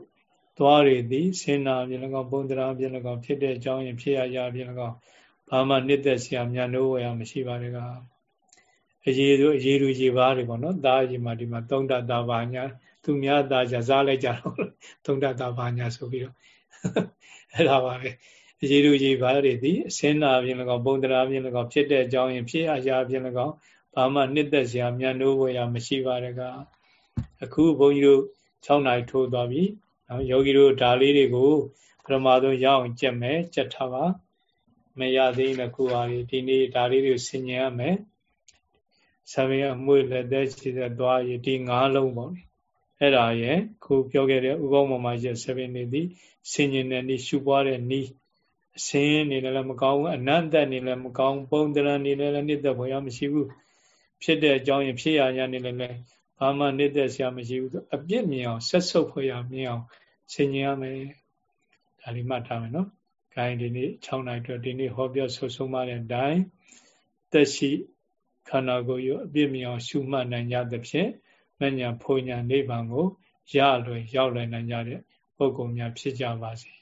သွားရည်သည်စင်နာပြင်၎င်းပုံတရာပြင်၎င်းဖြစ်တဲ့အကြောင်းရင်ဖြစ်ရရပြင်၎င်းဘာမှနှစ်သက်စရာမြန်လို့ဝယ်ရမရှိပါနဲ့က အရေးတို့အရေးတို့ရေပါတွေပေါ့နော်သားအရေးမှာဒီမှာသုံးတတာပါညာသူများသားကြစားလိုက်ကြတော့သုံးတတာပါညာဆိုပြီးတော့အဲ့ဒါပါပဲရေလူရေပါတွေသည်အစင်းနာပြင်၎င်းပုံတရာပြင်၎င်းဖြစ်တဲ့အကြောင်းရင်ဖြစ်အရာပြင်၎င်းဘာမှနှစ်သက်စရာမြန်နိုးဝေရမရှိပါတကအခုဘုန်းကြီးတို့6နိုင်ထိုးသွားပြီနော်ယောဂီတို့ဓာလေးတွေကိုပထမဆုံးရအောင်ကြက်မယ်ကြက်ထားပါမရသေးရင်ခုပါဒီဒီနေ့ဓာလေးတွေကိုဆင်ញင်ရမယ် ဆံရအမွေလက်သက်ရှိတဲ့သွားရဒီ၅လုံးပေါ့အဲ့ဒါရဲ့ခုပြောခဲ့တဲ့ဥပမာမှာရ7နေသည်ဆင်ញင်တဲ့နေ့ရှုပွားတဲ့နေ့အစင်းနေလည်းမကောင်းဘူးအနန္တနေလည်းမကောင်းပုံတရံနေလည်းနှစ်သက်ဖွယ်ရမရှိဘူးဖြစ်တဲ့အကြောင်းရင်ဖြစ်ရရနေလည်းဘာမှနှစ်သက်ဆရာမရှိဘူးအပြစ်မြင်အောင်ဆက်ဆုပ်ဖွယ်ရမြင်အောင်ဆင်ញင်ရမယ်ဒါလေးမှတ်ထားမယ်နော်။ခိုင်းဒီနေ့6နိုင်အတွက်ဒီနေ့ဟောပြောဆွဆုံးမတဲ့အတိုင်းသက်ရှိ ခန္ဓာကိုယ်ရောအပြစ်မြင်အောင်ရှုမှတ်နိုင်ကြသဖြင့်မညာဖုန်ညာနိဗ္ဗာန်ကိုရလွယ်ရောက်လွယ်နိုင်ကြတဲ့ပုဂ္ဂိုလ်များဖြစ်ကြပါစေ